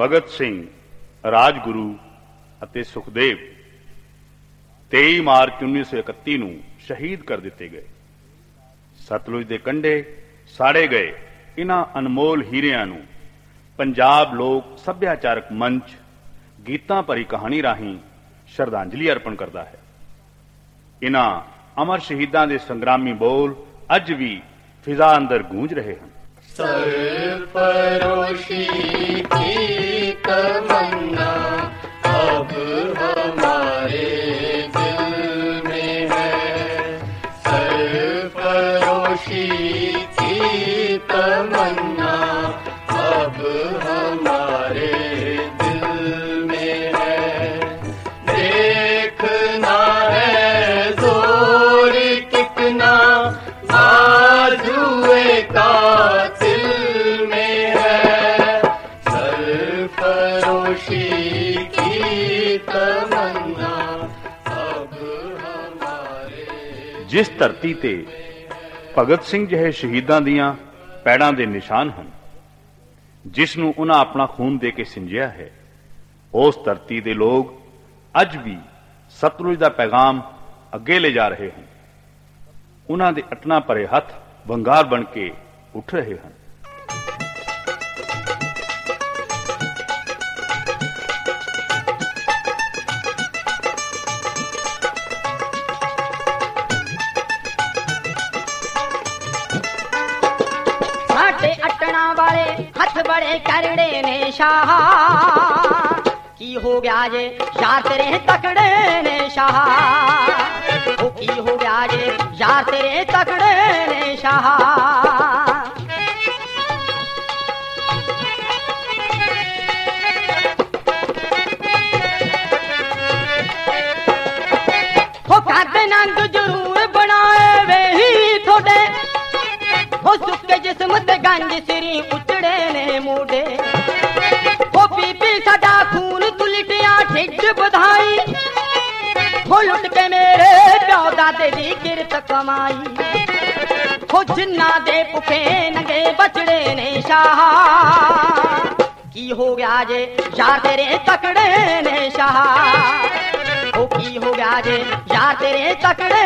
ਭਗਤ ਸਿੰਘ, ਰਾਜਗੁਰੂ ਅਤੇ ਸੁਖਦੇਵ 23 ਮਾਰਚ 1931 ਨੂੰ ਸ਼ਹੀਦ ਕਰ ਦਿੱਤੇ ਗਏ। ਸਤਲੁਜ ਦੇ ਕੰਢੇ ਸਾੜੇ ਗਏ ਇਹਨਾਂ ਅਨਮੋਲ ਹੀਰਿਆਂ ਨੂੰ ਪੰਜਾਬ ਲੋਕ ਸੱਭਿਆਚਾਰਕ ਮੰਚ ਗੀਤਾਂ ਭਰੀ ਕਹਾਣੀ ਰਾਹੀਂ ਸ਼ਰਧਾਂਜਲੀ ਅਰਪਣ ਕਰਦਾ ਹੈ। ਇਹਨਾਂ ਅਮਰ ਸ਼ਹੀਦਾਂ ਦੇ ਸੰਗਰਾਮੀ ਬੋਲ ਅੱਜ ਵੀ ਫਿਜ਼ਾ ਅੰਦਰ ਗੂੰਜ ਰਹੇ ਹਨ। ਸਰਪਰੋਸ਼ੀ ਕੀ मन ਜਿਸ ਧਰਤੀ ਤੇ ਭਗਤ ਸਿੰਘ ਜਿਹੇ ਸ਼ਹੀਦਾਂ ਦੀਆਂ ਪੈੜਾਂ ਦੇ ਨਿਸ਼ਾਨ ਹਨ ਜਿਸ ਨੂੰ ਉਹਨਾਂ ਆਪਣਾ ਖੂਨ ਦੇ ਕੇ ਸਿੰਜਿਆ ਹੈ, ਉਸ ਧਰਤੀ ਦੇ ਲੋਕ ਅੱਜ ਵੀ ਸਤਲੁਜ ਦਾ ਪੈਗਾਮ ਅੱਗੇ ਲੈ ਜਾ ਰਹੇ ਹਨ ਉਹਨਾਂ ਦੇ ਅਟਨਾ ਭਰੇ ਹੱਥ ਵੰਗਾਰ ਬਣ ਕੇ ਉੱਠ ਰਹੇ ਹਨ। ਹੱਥ ਬੜੇ ਕਰੜੇ ਨੇ ਸ਼ਾਹ। ਕੀ ਹੋ ਗਿਆ ਜੇ ਯਾਰ ਤੇਰੇ ਤਕੜੇ ਨੇ ਸ਼ਾਹ? ਉਹ ਕੀ ਹੋ ਗਿਆ ਜੇ ਯਾਰ ਤੇਰੇ ਤਕੜੇ ਨੇ ਸ਼ਾਹ? ਸੁੱਕੇ ਜਿਸਮ ਤੇ ਗੰਜ ਸਰੀ ਉਚੜੇ ਨੇ ਮੋਢੇ ਹੋ ਬੀਬੀ ਸਾਡਾ ਖੂਨ ਤੁਲਟਿਆ ਠਿੱਡ ਵਧਾਈ ਹੋ ਲੁੱਟ ਕੇ ਮੇਰੇ ਪਿਓ ਦਾਦੇ ਦੀ ਕਿਰਤ ਕਮਾਈ ਹੋ ਜਿੰਨਾ ਦੇ ਭੁਖੇ ਨਗੇ ਬਚੜੇ ਨੇ ਸ਼ਾਹ ਕੀ ਹੋ ਗਿਆ ਜੇ ਯਾਰ ਤੇਰੇ ਤਕੜੇ ਨੇ ਸ਼ਾਹ ਉਹ ਕੀ ਹੋ ਗਿਆ ਜੇ ਯਾਰ ਤੇਰੇ ਤਕੜੇ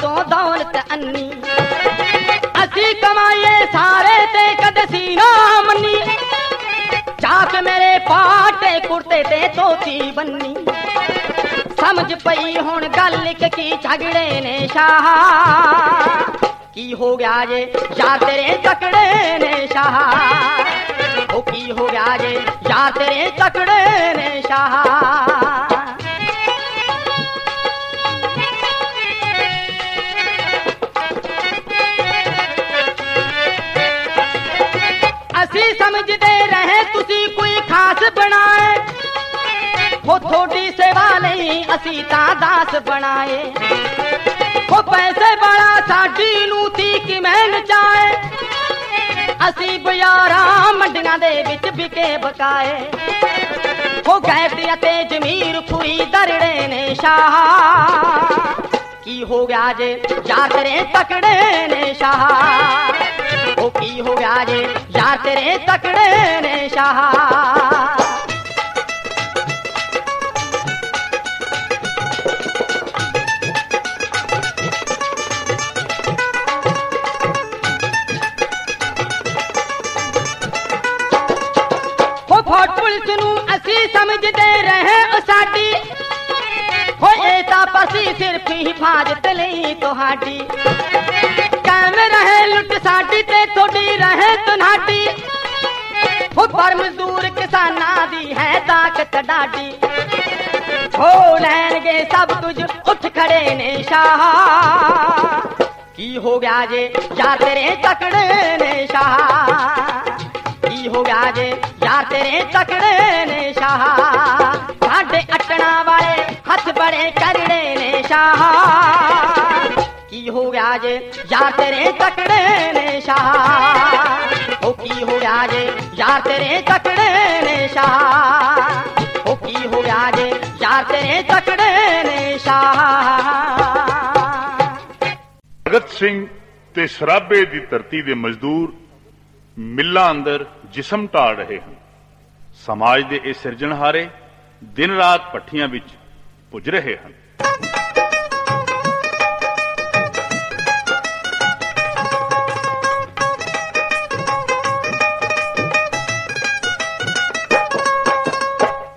ਤੋਂ ਦੌਲਤ ਅੰਨੀ। ਅਸੀਂ ਕਮਾਈਏ ਸਾਰੇ ਤੇ ਕਦੇ ਸੀ ਮੰਨੀ। ਚਾਕ ਮੇਰੇ ਪਾਟੇ ਕੁਰਤੇ ਤੇ ਤੋਤੀ ਬੰਨੀ। ਸਮਝ ਪਈ ਹੁਣ ਗੱਲ ਇੱਕ ਕੀ ਝਗੜੇ ਨੇ ਸ਼ਾਹ। ਕੀ ਹੋ ਗਿਆ ਜੇ ਯਾਰ ਤੇਰੇ ਤਕੜੇ ਨੇ ਸ਼ਾਹ? ਉਹ ਕੀ ਹੋ ਗਿਆ ਜੇ ਯਾਰ ਤੇਰੇ ਤਕੜੇ ਨੇ ਸ਼ਾਹ? ਸੇਵਾ ਅਸੀਂ ਤਾਂ ਦਾਸ ਬਣਾਏ। ਹੋ ਪੈਸੇ ਵਾਲਾ ਸਾਡੀ ਨੂੰ ਤੀ ਕਿਵੇਂ ਨਚਾਏ। ਅਸੀਂ ਬਾਜ਼ਾਰਾਂ ਮੰਡੀਆਂ ਦੇ ਵਿੱਚ ਵਿਕੇ ਬਕਾਏ। ਹੋ ਗੈਤ ਅਤੇ ਜ਼ਮੀਰ ਖੁਰੀ ਦਰੜੇ ਨੇ ਸ਼ਾਹ। ਕੀ ਹੋ ਗਿਆ ਜੇ ਯਾਰ ਤੇਰੇ ਤਕੜੇ ਨੇ ਸ਼ਾਹ? ਉਹ ਕੀ ਹੋ ਗਿਆ ਜੇ ਯਾਰ ਤੇਰੇ ਤਕੜੇ ਨੇ ਸ਼ਾਹ? ਨੂੰ ਅਸੀਂ ਸਮਝਦੇ ਰਹੇ ਉਹ ਸਾਡੀ ਹੋਏ ਤਾਂ ਪਸੀ ਸਿਰਫ ਹਿਫਾਜ਼ਤ ਲਈ ਤੁਹਾਡੀ ਕਾਇਮ ਰਹੇ ਲੁੱਟ ਸਾਡੀ ਤੇ ਤੁਹਾਡੀ ਰਹੇ ਤੁਨਾਡੀ ਹੋ ਪਰ ਮਜ਼ਦੂਰ ਕਿਸਾਨਾਂ ਦੀ ਹੈ ਤਾਕਤ ਡਾਡੀ ਹੋ ਲੈਣਗੇ ਸਭ ਕੁਝ ਉੱਠ ਖੜੇ ਨੇ ਸ਼ਾਹ ਕੀ ਹੋ ਗਿਆ ਜੇ ਯਾਰ ਤੇਰੇ ਤਕੜੇ ਨੇ ਸ਼ਾਹ ਕੀ ਹੋ ਗਿਆ ਜੇ। ਯਾਰ ਤੇਰੇ ਤਕੜੇ ਨੇ ਸ਼ਾਹ। ਸਾਡੇ ਅਟਣਾ ਵਾਲੇ ਹੱਥ ਬੜੇ ਕਰੜੇ ਨੇ ਸ਼ਾਹ। ਕੀ ਹੋ ਗਿਆ ਜੇ? ਯਾਰ ਤੇਰੇ ਤਕੜੇ ਨੇ ਸ਼ਾਹ। ਉਹ ਕੀ ਹੋ ਗਿਆ ਜੇ? ਯਾਰ ਤੇਰੇ ਤਕੜੇ ਨੇ ਸ਼ਾਹ। ਉਹ ਕੀ ਹੋ ਗਿਆ ਜੇ? ਯਾਰ ਤੇਰੇ ਤਕੜੇ ਨੇ ਸ਼ਾਹ। ਭਗਤ ਸਿੰਘ ਤੇ ਸਰਾਬੇ ਦੀ ਧਰਤੀ ਦੇ ਮਜ਼ਦੂਰ ਮਿੱਲਾਂ ਅੰਦਰ ਜਿਸਮ ਢਾਲ ਰਹੇ ਹਨ। ਸਮਾਜ ਦੇ ਇਹ ਸਿਰਜਣਹਾਰੇ ਦਿਨ ਰਾਤ ਪੱਠੀਆਂ ਵਿੱਚ ਪੁੱਜ ਰਹੇ ਹਨ।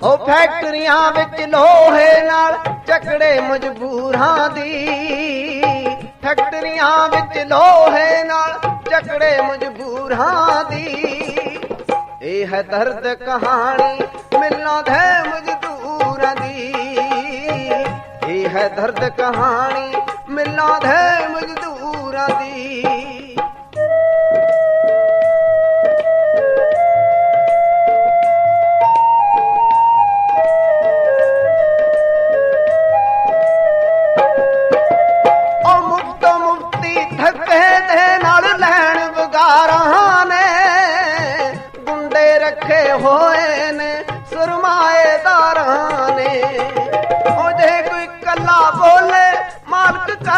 ਉਹ ਫੈਕਟਰੀਆਂ ਵਿੱਚ ਲੋਹੇ ਨਾਲ ਚੱਕੜੇ ਮਜਬੂਰਾਂ ਦੀ, ਫੈਕਟਰੀਆਂ ਵਿੱਚ ਲੋਹੇ ਨਾਲ ਚੱਕੜੇ ਮਜਬੂਰਾਂ ਦੀ। ਇਹ ਹੈ ਦਰਦ ਕਹਾਣੀ, ਮਿਲਣਾ ਦੇ ਮਜ਼ਦੂਰਾਂ ਦੀ। ਇਹ ਹੈ ਦਰਦ ਕਹਾਣੀ, ਮਿਲਣਾ ਦੇ ਮਜ਼ਦੂਰਾਂ ਦੀ।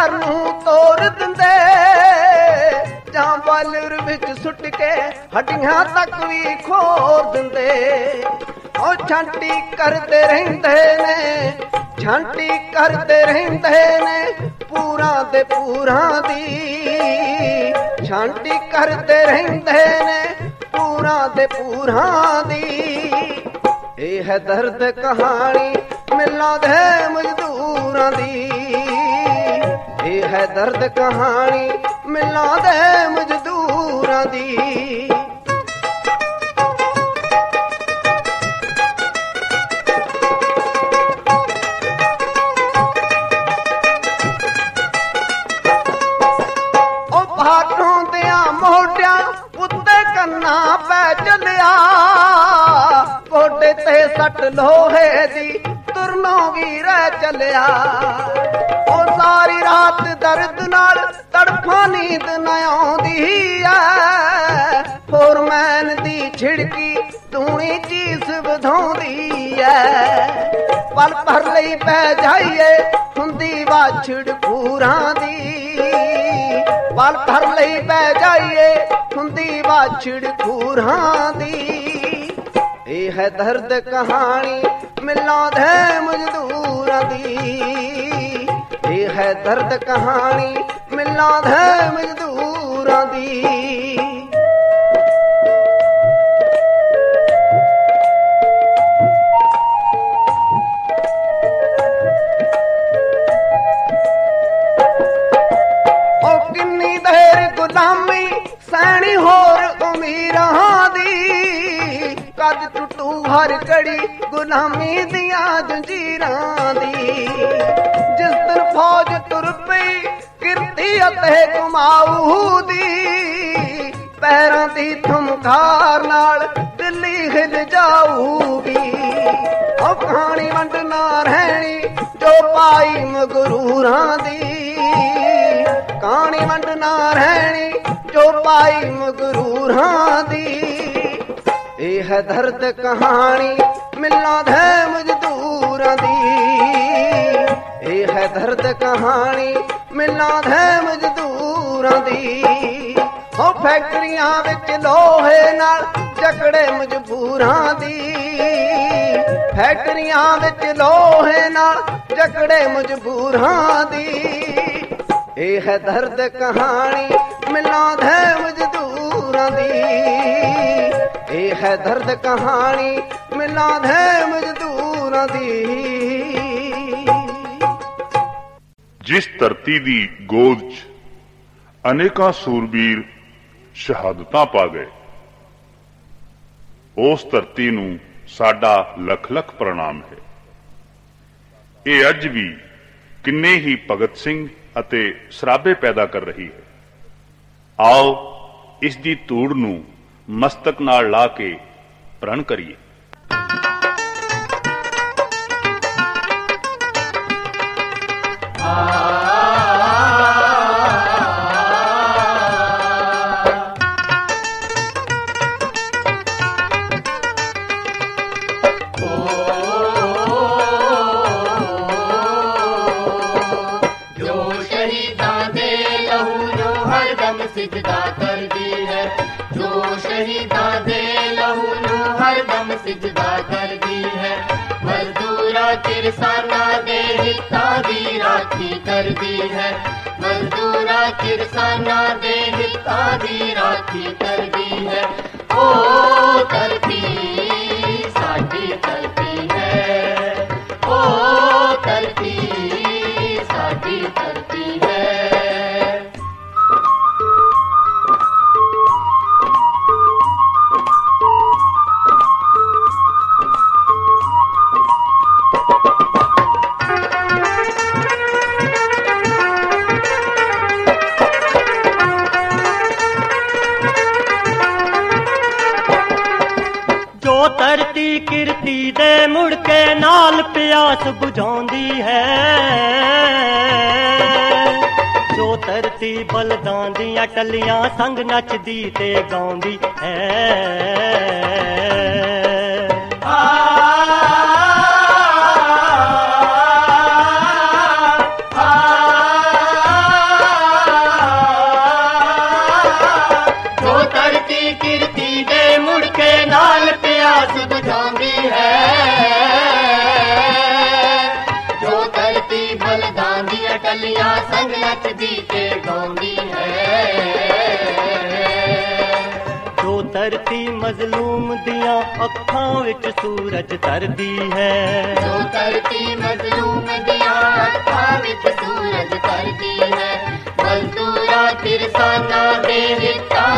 ਘਰ ਨੂੰ ਤੋੜ ਦਿੰਦੇ। ਜਾਂ ਬਾਲਰ ਵਿੱਚ ਸੁੱਟ ਕੇ ਹੱਡੀਆਂ ਤੱਕ ਵੀ ਖੋਰ ਦਿੰਦੇ। ਉਹ ਛਾਂਟੀ ਕਰਦੇ ਰਹਿੰਦੇ ਨੇ, ਛਾਂਟੀ ਕਰਦੇ ਰਹਿੰਦੇ ਨੇ ਪੂਰਾ ਦੇ ਪੂਰਾ ਦੀ। ਛਾਂਟੀ ਕਰਦੇ ਰਹਿੰਦੇ ਨੇ ਪੂਰਾ ਦੇ ਪੂਰਾ ਦੀ। ਇਹ ਹੈ ਦਰਦ ਕਹਾਣੀ ਮਿਲਾਂ ਦੇ ਮਜ਼ਦੂਰਾਂ ਦੀ। ਹੈ ਦਰਦ ਕਹਾਣੀ, ਮਿਲਾਂ ਦੇ ਮਜ਼ਦੂਰਾਂ ਦੀ। ਉਹ ਭਾਟੋਂ ਦਿਆਂ ਮੋਢਿਆਂ ਉੱਤੇ ਪੈ ਚੱਲਿਆ। ਤੇ ਸੱਟ ਲੋਹੇ ਦੀ ਤੁਰਨੋਂ ਵੀ ਰਹਿ ਚੱਲਿਆ। ਸਾਰੀ ਰਾਤ ਦਰਦ ਨਾਲ ਤੜਫਾਂ ਨੀਂਦ ਨਾ ਆਉਂਦੀ ਐ। ਫੋਰਮੈਨ ਦੀ ਛਿੜਕੀ ਤੂਣੀ ਚੀਸ ਵਧਾਉਂਦੀ ਐ। ਪਲ ਭਰ ਲਈ ਪੈ ਜਾਈਏ, ਹੁੰਦੀ ਵਾਛੜ ਪੂਰਾਂ ਦੀ। ਪਲ ਭਰ ਲਈ ਪੈ ਜਾਈਏ, ਹੁੰਦੀ ਵਾਛੜ ਪੂਰਾਂ ਦੀ। ਇਹ ਹੈ ਦਰਦ ਕਹਾਣੀ ਮਿਲਾਂ ਦੇ ਮਜ਼ਦੂਰਾਂ ਦੀ। ਹੈ ਦਰਦ ਕਹਾਣੀ ਮਿਲਾਂ ਦੇ ਮਜ਼ਦੂਰਾਂ ਦੀ। ਉਹ ਕਿੰਨੀ ਦੇਰ ਗੁਲਾਮੀ, ਸੈਣੀ ਹੋਰ ਉਮੀਰਾਂ ਦੀ। ਕਦ ਟੁੱਟੂ ਹਰ ਕੜੀ ਗੁਲਾਮੀ ਦੀਆਂ ਜੰਜੀਰਾਂ ਦੀ। ਜਿਸ ਦਿਨ ਫੌਜ ਤੁਰ ਪਈ, ਕਿਰਤੀ ਅਤੇ ਕਮਾਊ ਦੀ। ਪੈਰਾਂ ਦੀ ਥਮਕਾਰ ਨਾਲ ਦਿੱਲੀ ਹਿਲ ਜਾਊਗੀ। ਉਹ ਕਹਾਣੀ ਵੰਡ ਨਾ ਰਹਿਣੀ ਜੋ ਪਾਈ ਮਗਰੂਰਾਂ ਦੀ। ਕਹਾਣੀ ਵੰਡਣਾ ਰਹਿਣੀ ਜੋ ਪਾਈ ਮਗਰੂਰਾਂ ਦੀ। ਇਹ ਦਰਦ ਕਹਾਣੀ ਮਿਲਾਂ ਦੇ ਮਜ਼ਦੂਰਾਂ ਦੀ। ਇਹ ਹੈ ਦਰਦ ਕਹਾਣੀ ਮਿਲਣਾ ਦੇ ਮਜ਼ਦੂਰਾਂ ਦੀ। ਹੋ ਫੈਕਟਰੀਆਂ ਵਿੱਚ ਲੋਹੇ ਨਾਲ ਜਕੜੇ ਮਜਬੂਰਾਂ ਦੀ। ਫੈਕਟਰੀਆਂ ਵਿੱਚ ਲੋਹੇ ਨਾਲ ਜਕੜੇ ਮਜਬੂਰਾਂ ਦੀ। ਇਹ ਹੈ ਦਰਦ ਕਹਾਣੀ, ਮਿਲਾਂ ਦੇ ਮਜ਼ਦੂਰਾਂ ਦੀ। ਇਹ ਹੈ ਦਰਦ ਕਹਾਣੀ ਮਿਲਾਂ ਦੇ ਮਜ਼ਦੂਰਾਂ ਦੀ। ਜਿਸ ਧਰਤੀ ਦੀ ਗੋਦ 'ਚ ਅਨੇਕਾਂ ਸੂਰਬੀਰ ਸ਼ਹਾਦਤਾਂ ਪਾ ਗਏ, ਉਸ ਧਰਤੀ ਨੂੰ ਸਾਡਾ ਲੱਖ ਲੱਖ ਪ੍ਰਣਾਮ ਹੈ। ਇਹ ਅੱਜ ਵੀ ਕਿੰਨੇ ਹੀ ਭਗਤ ਸਿੰਘ ਅਤੇ ਸਰਾਬੇ ਪੈਦਾ ਕਰ ਰਹੀ ਹੈ। ਆਓ ਇਸ ਦੀ ਧੂੜ ਨੂੰ ਮਸਤਕ ਨਾਲ ਲਾ ਕੇ ਪ੍ਰਣ ਕਰੀਏ। ਆ ਜੋ ਸ਼ਹੀਦਾਂ ਲਹੂ ਨੂੰ ਹਰਦਮ ਸਿਜਦਾ ਕਰਦੀ ਹੈ। ਮਜ਼ਦੂਰਾਂ ਕਿਰਸਾਨਾਂ ਦੇ ਹਿੱਤਾਂ ਦੀ ਰਾਖੀ ਕਰਦੀ ਹੈ। ਮਜ਼ਦੂਰਾਂ ਕਿਰਸਾਨਾਂ ਦੇ ਹਿੱਤਾਂ ਦੀ ਰਾਖੀ ਕਰਦੀ ਹੈ। ਓ ਧਰਤੀ, ਸਾਡੀ ਧਰਤੀ ਕਿਰਤੀ ਮੁੜ ਕੇ ਨਾਲ ਪਿਆਸ ਬੁਝਾਉਂਦੀ ਹੈ। ਜੋ ਧਰਤੀ ਬਲਦਾਂ ਦੀਆਂ ਟੱਲੀਆਂ ਸੰਗ ਨੱਚਦੀ ਤੇ ਗਾਉਂਦੀ ਹੈ। ਜੋ ਧਰਤੀ ਮਜ਼ਲੂਮ ਦੀਆਂ ਅੱਖਾਂ ਵਿੱਚ ਸੂਰਜ ਧਰਦੀ ਹੈ। ਜੋ ਧਰਤੀ ਮਜ਼ਲੂਮ ਦੀਆਂ ਅੱਖਾਂ ਵਿੱਚ ਸੂਰਜ ਕਰਦੀ ਹੈ। ਮਜ਼ਦੂਰਾਂ ਕਿਰਸਾਨਾਂ ਦੇ ਹਿੱਤਾਂ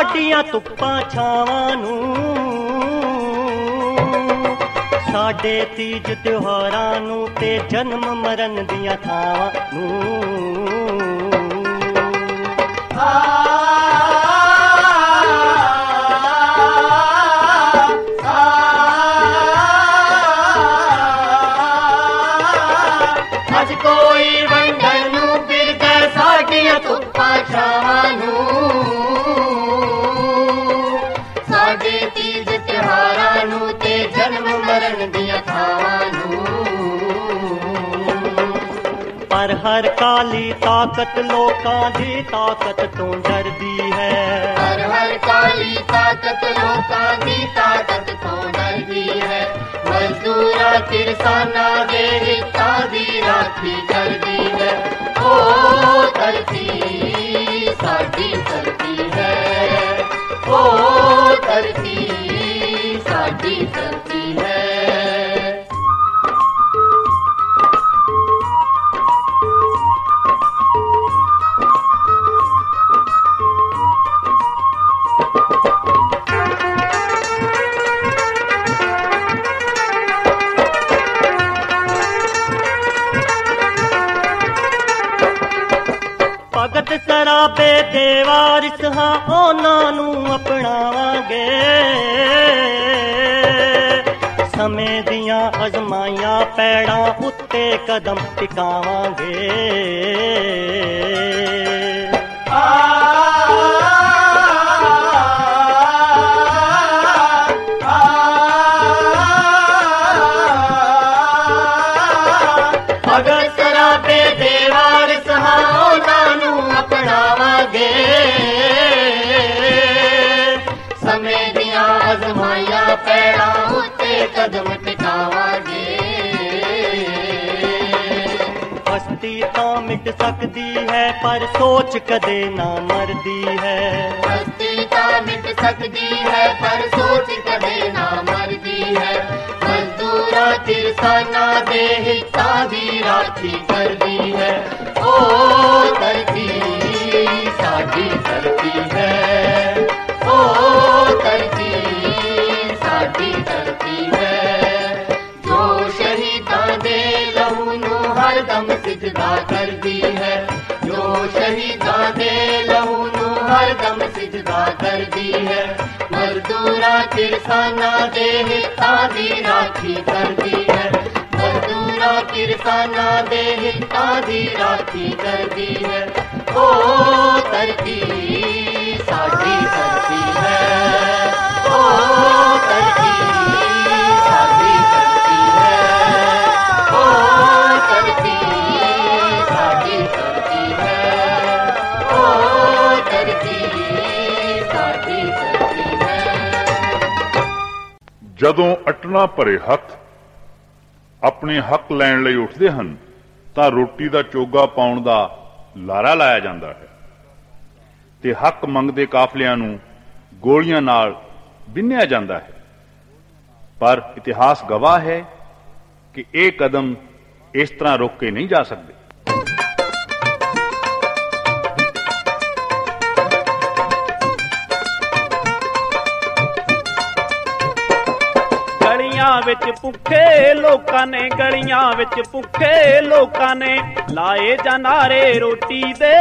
ਸਾਡੀਆਂ ਧੁੱਪਾਂ ਛਾਵਾਂ ਨੂੰ। ਸਾਡੇ ਤੀਜ ਤਿਉਹਾਰਾਂ ਨੂੰ ਤੇ ਜਨਮ ਮਰਨ ਦੀਆਂ ਥਾਵਾਂ ਨੂੰ। ਅੱਜ ਤਾਕਤ ਲੋਕਾਂ ਦੀ ਤਾਕਤ ਤੋਂ ਡਰਦੀ ਹੈ। ਹਰ ਹਰ ਕਾਲੀ ਤਾਕਤ ਲੋਕਾਂ ਦੀ ਤਾਕਤ ਤੋਂ ਡਰਦੀ ਹੈ। ਮਜ਼ਦੂਰਾਂ ਕਿਰਸਾਨਾਂ ਦੇ ਹਿੱਤਾਂ ਦੀ ਰਾਖੀ ਕਰਦੀ ਹੈ। ਓ ਧਰਤੀ, ਸਾਡੀ ਧਰਤੀ ਹੈ। ਓ ਧਰਤੀ, ਸਾਡੀ ਧਰਤੀ ਕਦਮ ਟਿਕਾਵਾਂਗੇ। सकती है पर सोच कदे ना मरदी है। मस्ती ता मिट सकती है पर सोच कदे ना मरदी है। मजदूरा तिरसाना दे हिता दी राखी करदी है। ओ धरती साडी धरती। किरसाना देहि तादी राखी करदी है। मजदूरा किरसाना देहि तादि राखी करदी है। कर् कर् सा ਜਦੋਂ ਅਟਣਾ ਭਰੇ ਹੱਥ ਆਪਣੇ ਹੱਕ ਲੈਣ ਲਈ ਉੱਠਦੇ ਹਨ, ਤਾਂ ਰੋਟੀ ਦਾ ਚੋਗਾ ਪਾਉਣ ਦਾ ਲਾਰਾ ਲਾਇਆ ਜਾਂਦਾ ਹੈ ਤੇ ਹੱਕ ਮੰਗਦੇ ਕਾਫਲਿਆਂ ਨੂੰ ਗੋਲੀਆਂ ਨਾਲ ਬਿੰਨਿਆ ਜਾਂਦਾ ਹੈ। ਪਰ ਇਤਿਹਾਸ ਗਵਾਹ ਹੈ ਕਿ ਇਹ ਕਦਮ ਇਸ ਤਰ੍ਹਾਂ ਰੋਕੇ ਨਹੀਂ ਜਾ ਸਕਦੇ। ਵਿੱਚ ਭੁੱਖੇ ਲੋਕਾਂ ਨੇ, ਗਲੀਆਂ ਵਿੱਚ ਭੁੱਖੇ ਲੋਕਾਂ ਨੇ ਲਾਏ ਜਨਾਰੇ ਰੋਟੀ ਦੇ।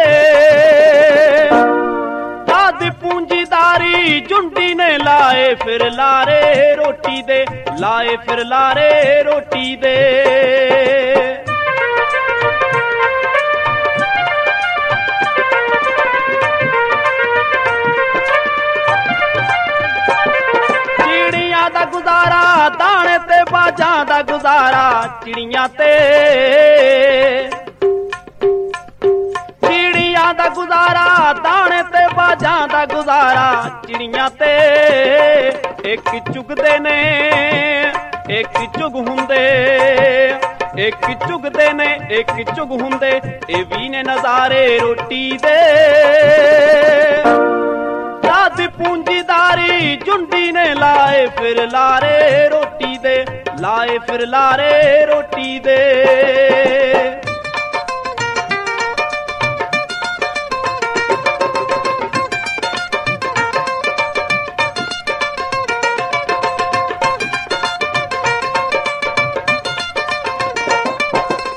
ਆਦ ਪੂੰਜੀਦਾਰੀ ਜੁੰਡੀ ਨੇ ਲਾਏ ਫਿਰ ਲਾਰੇ ਰੋਟੀ ਦੇ, ਲਾਏ ਫਿਰ ਲਾਰੇ ਰੋਟੀ ਦੇ। ਚਿੜੀਆਂ ਦਾ ਗੁਜ਼ਾਰਾ, ਦਾਣੇ ਤੇ ਬਾਜਾਂ ਦਾ ਗੁਜ਼ਾਰਾ, ਚਿੜੀਆਂ ਤੇ। ਚਿੜੀਆਂ ਦਾ ਗੁਜ਼ਾਰਾ, ਦਾਣੇ ਤੇ ਬਾਜਾਂ ਦਾ ਗੁਜ਼ਾਰਾ, ਚਿੜੀਆਂ ਤੇ। ਇੱਕ ਚੁਗਦੇ ਨੇ, ਇੱਕ ਚੁਗ ਹੁੰਦੇ। ਇੱਕ ਚੁਗਦੇ ਨੇ, ਇੱਕ ਚੁਗ ਹੁੰਦੇ। ਇਹ ਵੀ ਨੇ ਨਜ਼ਾਰੇ ਰੋਟੀ ਦੇ। ਸਾਧ ਪੂੰਜੀਦਾਰੀ ਜੁੰਡੀ ਨੇ ਲਾਏ ਫਿਰ ਲਾਰੇ ਰੋਟੀ ਦੇ, ਲਾਏ ਫਿਰ ਲਾਰੇ ਰੋਟੀ ਦੇ।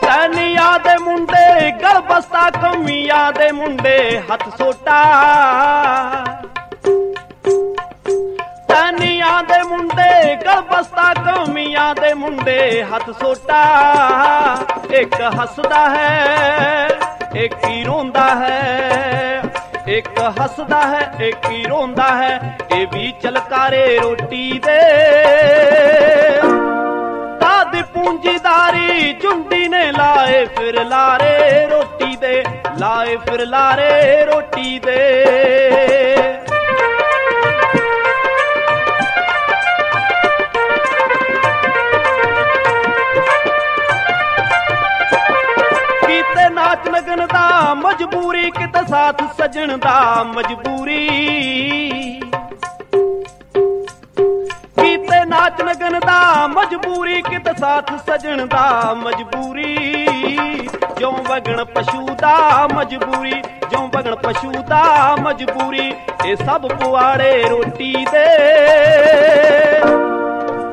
ਤੈਨੀਆਂ ਦੇ ਮੁੰਡੇ ਗਲਬਸਤਾ ਕਮੀਆਂ ਦੇ ਮੁੰਡੇ, ਹੱਥ ਸੋਟਾ। ਤੈਨੀਆਂ ਦੇ ਮੁੰਡੇ ਗਲਬਸਤਾ ਕਮੀਆਂ ਦੇ ਮੁੰਡੇ, ਹੱਥ ਸੋਟਾ, ਇੱਕ ਹੱਸਦਾ ਹੈ, ਇੱਕ ਹੀ ਰੋਂਦਾ ਹੈ, ਇੱਕ ਹੱਸਦਾ ਹੈ, ਇੱਕ ਹੀ ਰੋਂਦਾ ਹੈ, ਇਹ ਵੀ ਚਲਕਾਰੇ ਰੋਟੀ ਦੇ। ਤਾਦ ਪੂੰਜੀਦਾਰੀ ਜੁੰਡੀ ਨੇ ਲਾਏ ਫਿਰ ਲਾਰੇ ਰੋਟੀ ਦੇ, ਲਾਏ ਫਿਰ ਲਾਰੇ ਰੋਟੀ ਦੇ। ਕੀਤੇ ਨਾਚ ਨਗਨ ਦਾ ਮਜਬੂਰੀ, ਕਿਤ ਸਾਥ ਸਜਣ ਦਾ ਮਜਬੂਰੀ। ਕੀਤੇ ਨਾਚ ਲਗਨ ਦਾ ਮਜਬੂਰੀ, ਕਿਤ ਸਾਥ ਸਜਣ ਦਾ ਮਜਬੂਰੀ। ਜਿਉਂ ਵਗਣ ਪਸ਼ੂ ਦਾ ਮਜਬੂਰੀ, ਜਿਉਂ ਵਗਣ ਪਸ਼ੂ ਦਾ ਮਜਬੂਰੀ ਇਹ ਸਭ ਪੁਆੜੇ ਰੋਟੀ ਦੇ।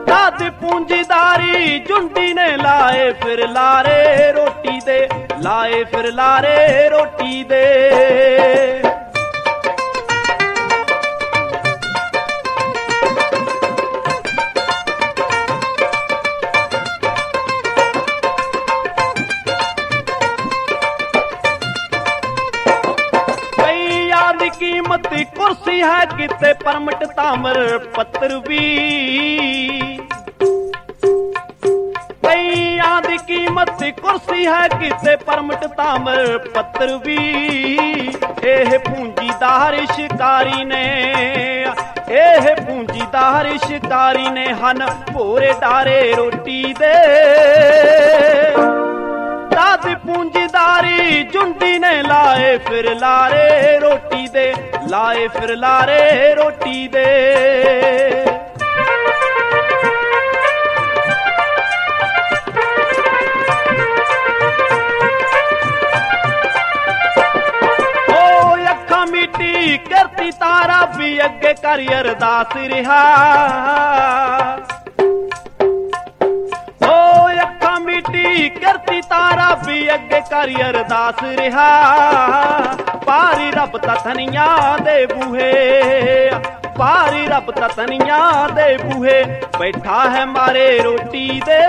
ਤਦ ਪੂੰਜੀਦਾਰੀ, ਜੁੰਡੀ ਨੇ ਲਾਏ ਫਿਰ ਲਾਰੇ ਰੋਟੀ ਲਾਏ ਫਿਰ ਲਾਰੇ ਰੋਟੀ ਦੇ। ਕਈਆਂ ਦੀ ਕੁਰਸੀ ਹੈ ਕਿਤੇ ਪਰਮਟ ਤਾਮਰ ਪੱਤਰ ਵੀ। ਦੀ ਕੁਰਸੀ ਹੈ ਕਿਤੇ ਪਰਮਟ ਤਾਮਰ ਪੱਤਰ ਵੀ। ਇਹ ਪੂੰਜੀਦਾਰ ਸ਼ਿਕਾਰੀ ਨੇ, ਇਹ ਪੂੰਜੀਦਾਰ ਸ਼ਿਕਾਰੀ ਨੇ ਹਨ ਭੋਰੇ ਡਾਰੇ ਰੋਟੀ ਦੇ। ਤਾਦ ਪੂੰਜੀਦਾਰੀ ਜੁੰਡੀ ਨੇ ਲਾਏ ਫਿਰ ਲਾਰੇ ਰੋਟੀ ਦੇ, ਲਾਏ ਫਿਰ ਲਾਰੇ ਰੋਟੀ ਦੇ। ਮਿੱਟੀ ਕਰਤੀ ਤਾਰਾ ਵੀ ਅੱਗੇ ਕਰ ਅਰਦਾਸ ਰਿਹਾ। ਓ ਅੱਖਾਂ ਮਿੱਟੀ, ਕਰਤੀ ਤਾਰਾ ਵੀ ਅੱਗੇ ਕਰ ਅਰਦਾਸ ਰਿਹਾ। ਪਾਰੀ ਰੱਬ ਤਥਨੀਆਂ ਦੇ ਬੂਹੇ ਪਾਰੀ ਰੱਬ ਤਥਨੀਆਂ ਦੇ ਬੂਹੇ, ਬੈਠਾ ਹੈ ਮਾਰੇ ਰੋਟੀ ਦੇ।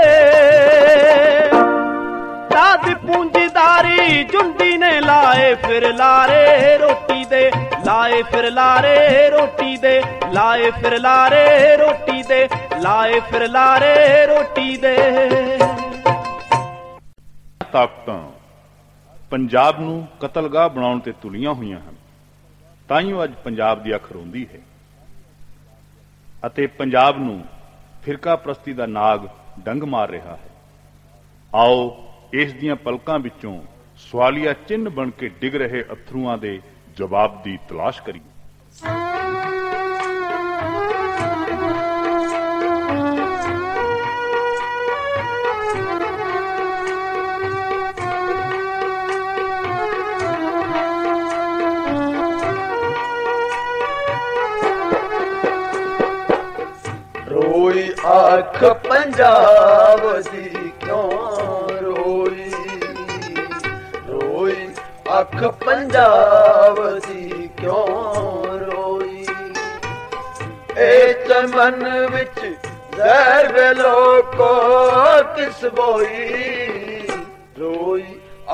ਦਾਦ ਪੂੰਜਦਾਰੀ ਜੁੰਡੀ ਨੇ ਲਾਏ ਫਿਰ ਲਾਰੇ ਰੋਟੀ ਦੇ, ਲਾਏ ਫਿਰ ਲਾਰੇ ਰੋਟੀ ਦੇ, ਲਾਏ ਫਿਰ ਲਾਰੇ ਰੋਟੀ ਦੇ, ਲਾਏ ਫਿਰ ਲਾਰੇ ਰੋਟੀ ਦੇ। ਤਾਕਤਾਂ ਪੰਜਾਬ ਨੂੰ ਕਤਲਗਾਹ ਬਣਾਉਣ ਤੇ ਤੁਲੀਆਂ ਹੋਈਆਂ ਹਨ। ਤਾਈਓ ਅੱਜ ਪੰਜਾਬ ਦੀ ਅੱਖ ਰੋਂਦੀ ਹੈ। ਅਤੇ ਪੰਜਾਬ ਨੂੰ ਫਿਰਕਾ ਪ੍ਰਸਤੀ ਦਾ ਨਾਗ ਡੰਗ ਮਾਰ ਰਿਹਾ ਹੈ। ਆਓ ਇਸ ਦੀਆਂ ਪਲਕਾਂ ਵਿੱਚੋਂ ਸਵਾਲੀਆ ਚਿੰਨ ਬਣ ਕੇ ਡਿੱਗ ਰਹੇ ਅਥਰੂਆਂ ਦੇ ਜਵਾਬ ਦੀ ਤਲਾਸ਼ ਕਰੀ। ਰੋਈ ਅੱਖ ਪੰਜਾਬ ਦੀ ਅੱਖ ਪੰਜਾਬ ਦੀ ਕਿਉਂ ਰੋਈ? ਏ ਚਮਨ ਵਿੱਚ ਜ਼ਹਿਰ ਵੇ ਲੋਕੋ ਕਿਸ ਬੋਈ? ਰੋਈ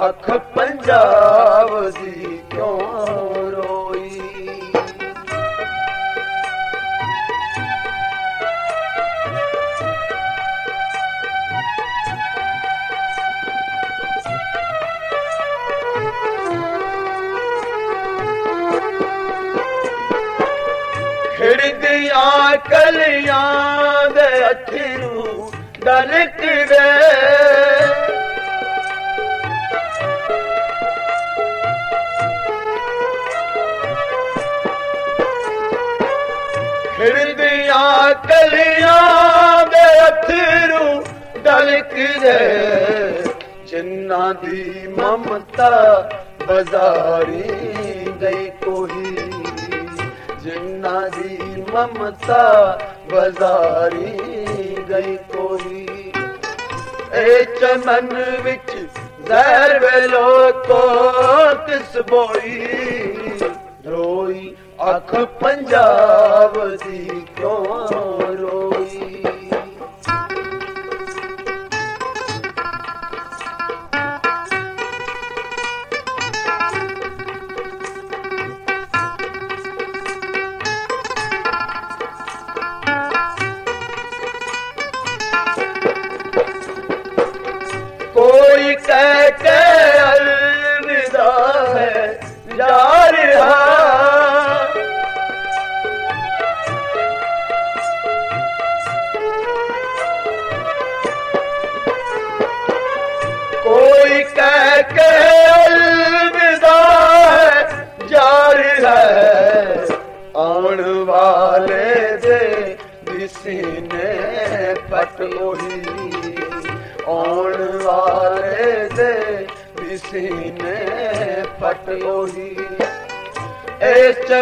ਅੱਖ ਪੰਜਾਬ ਦੀ ਕਿਉਂ ਖਿੜਦੀਆਂ ਕਲੀਆਂ ਦੇ ਅਥਰੂ ਡਲਕ ਦੇ ਖਿੜਦੀਆਂ ਕਲੀਆਂ ਦੇ ਅਥਰੂ ਡਲਕ ਦੇ ਜਿੰਨਾਂ ਦੀ ਮਮਤਾ ਬਜ਼ਾਰੀ ਗਈ ਦੀ ਮਮਤਾ ਬਜ਼ਾਰੀ ਗਈ ਕੋਈ। ਏ ਚਮਨ ਵਿੱਚ ਜ਼ਹਿਰ ਵੇਲੋ ਲੋਕੋ ਕਿਸ ਬੋਈ ਰੋਈ ਅੱਖ ਪੰਜਾਬ ਦੀ ਕਿਉਂ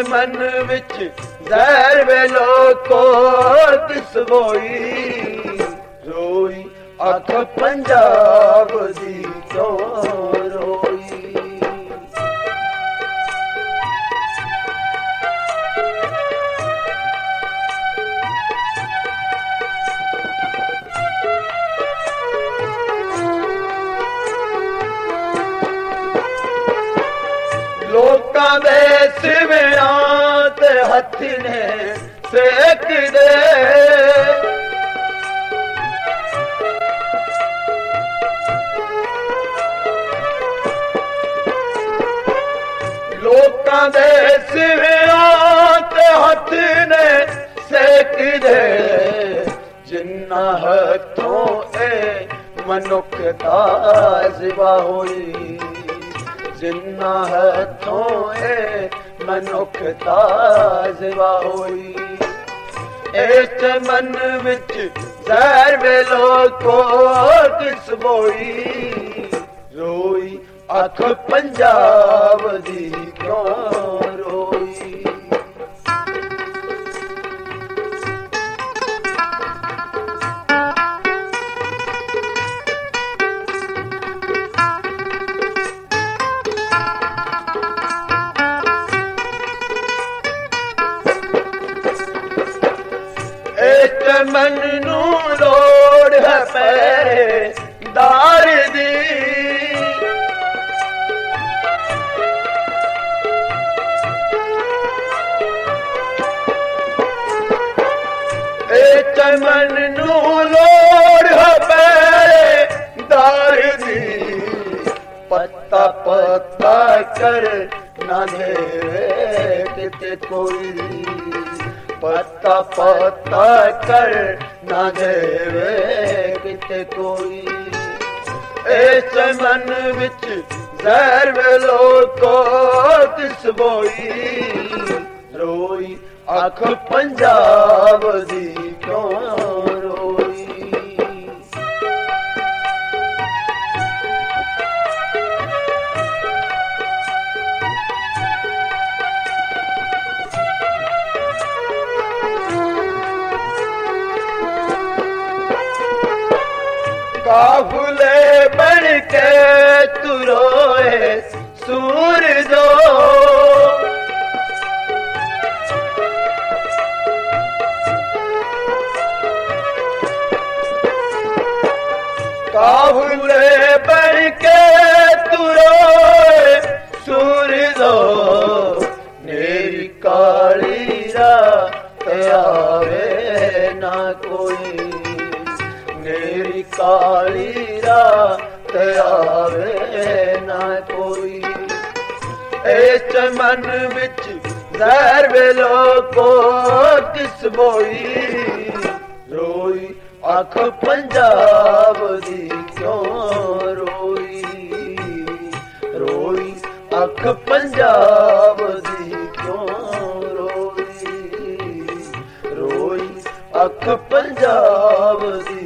ਮਨ ਵਿੱਚ ਜ਼ਹਿਰ ਵੇ ਲੋਕੋ ਕਿਸ ਰੋਈ ਅੱਖ ਪੰਜਾਬ ਕਰ ਨਾ ਦੇਵੇ ਕਿਤੇ ਕੋਈ। ਪਤਾ ਪਤਾ ਕਰ ਨਾ ਦੇਵੇ ਕਿਤੇ ਕੋਈ। ਇਸ ਮਨ ਵਿੱਚ ਜ਼ਹਿਰ ਵੇ ਲੋਕੋ ਕਿਸ ਬੋਈ। ਰੋਈ ਅੱਖ ਪੰਜਾਬ ਦੀ ਕਿਉਂ ਕਾਫਲੇ ਬਣ ਕੇ ਤੁਰੋਏ ਸੂਰਜੋ ਕਾਫਲੇ ਬਣ ਕੇ ਤੁਰੋਏ ਸੂਰਜੋ ਨੇਰੀ ਕਾਲੀ ਰਾਤ ਆਵੇ ਨਾ ਕੋਈ ਮੇਰੀ ਕਾਲੀ ਰਾਤ ਆਵੇ ਨਾ ਕੋਈ। ਏ ਚਮਨ ਵਿੱਚ ਜ਼ਹਿਰ ਵੇ ਲੋਕੋ ਕਿਸ ਬੋਈ। ਰੋਈ ਅੱਖ ਪੰਜਾਬ ਦੀ ਕਿਉਂ ਰੋਈ। ਰੋਈ ਅੱਖ ਪੰਜਾਬ ਦੀ ਕਿਉਂ ਰੋਈ। ਰੋਈ ਅੱਖ ਪੰਜਾਬ ਦੀ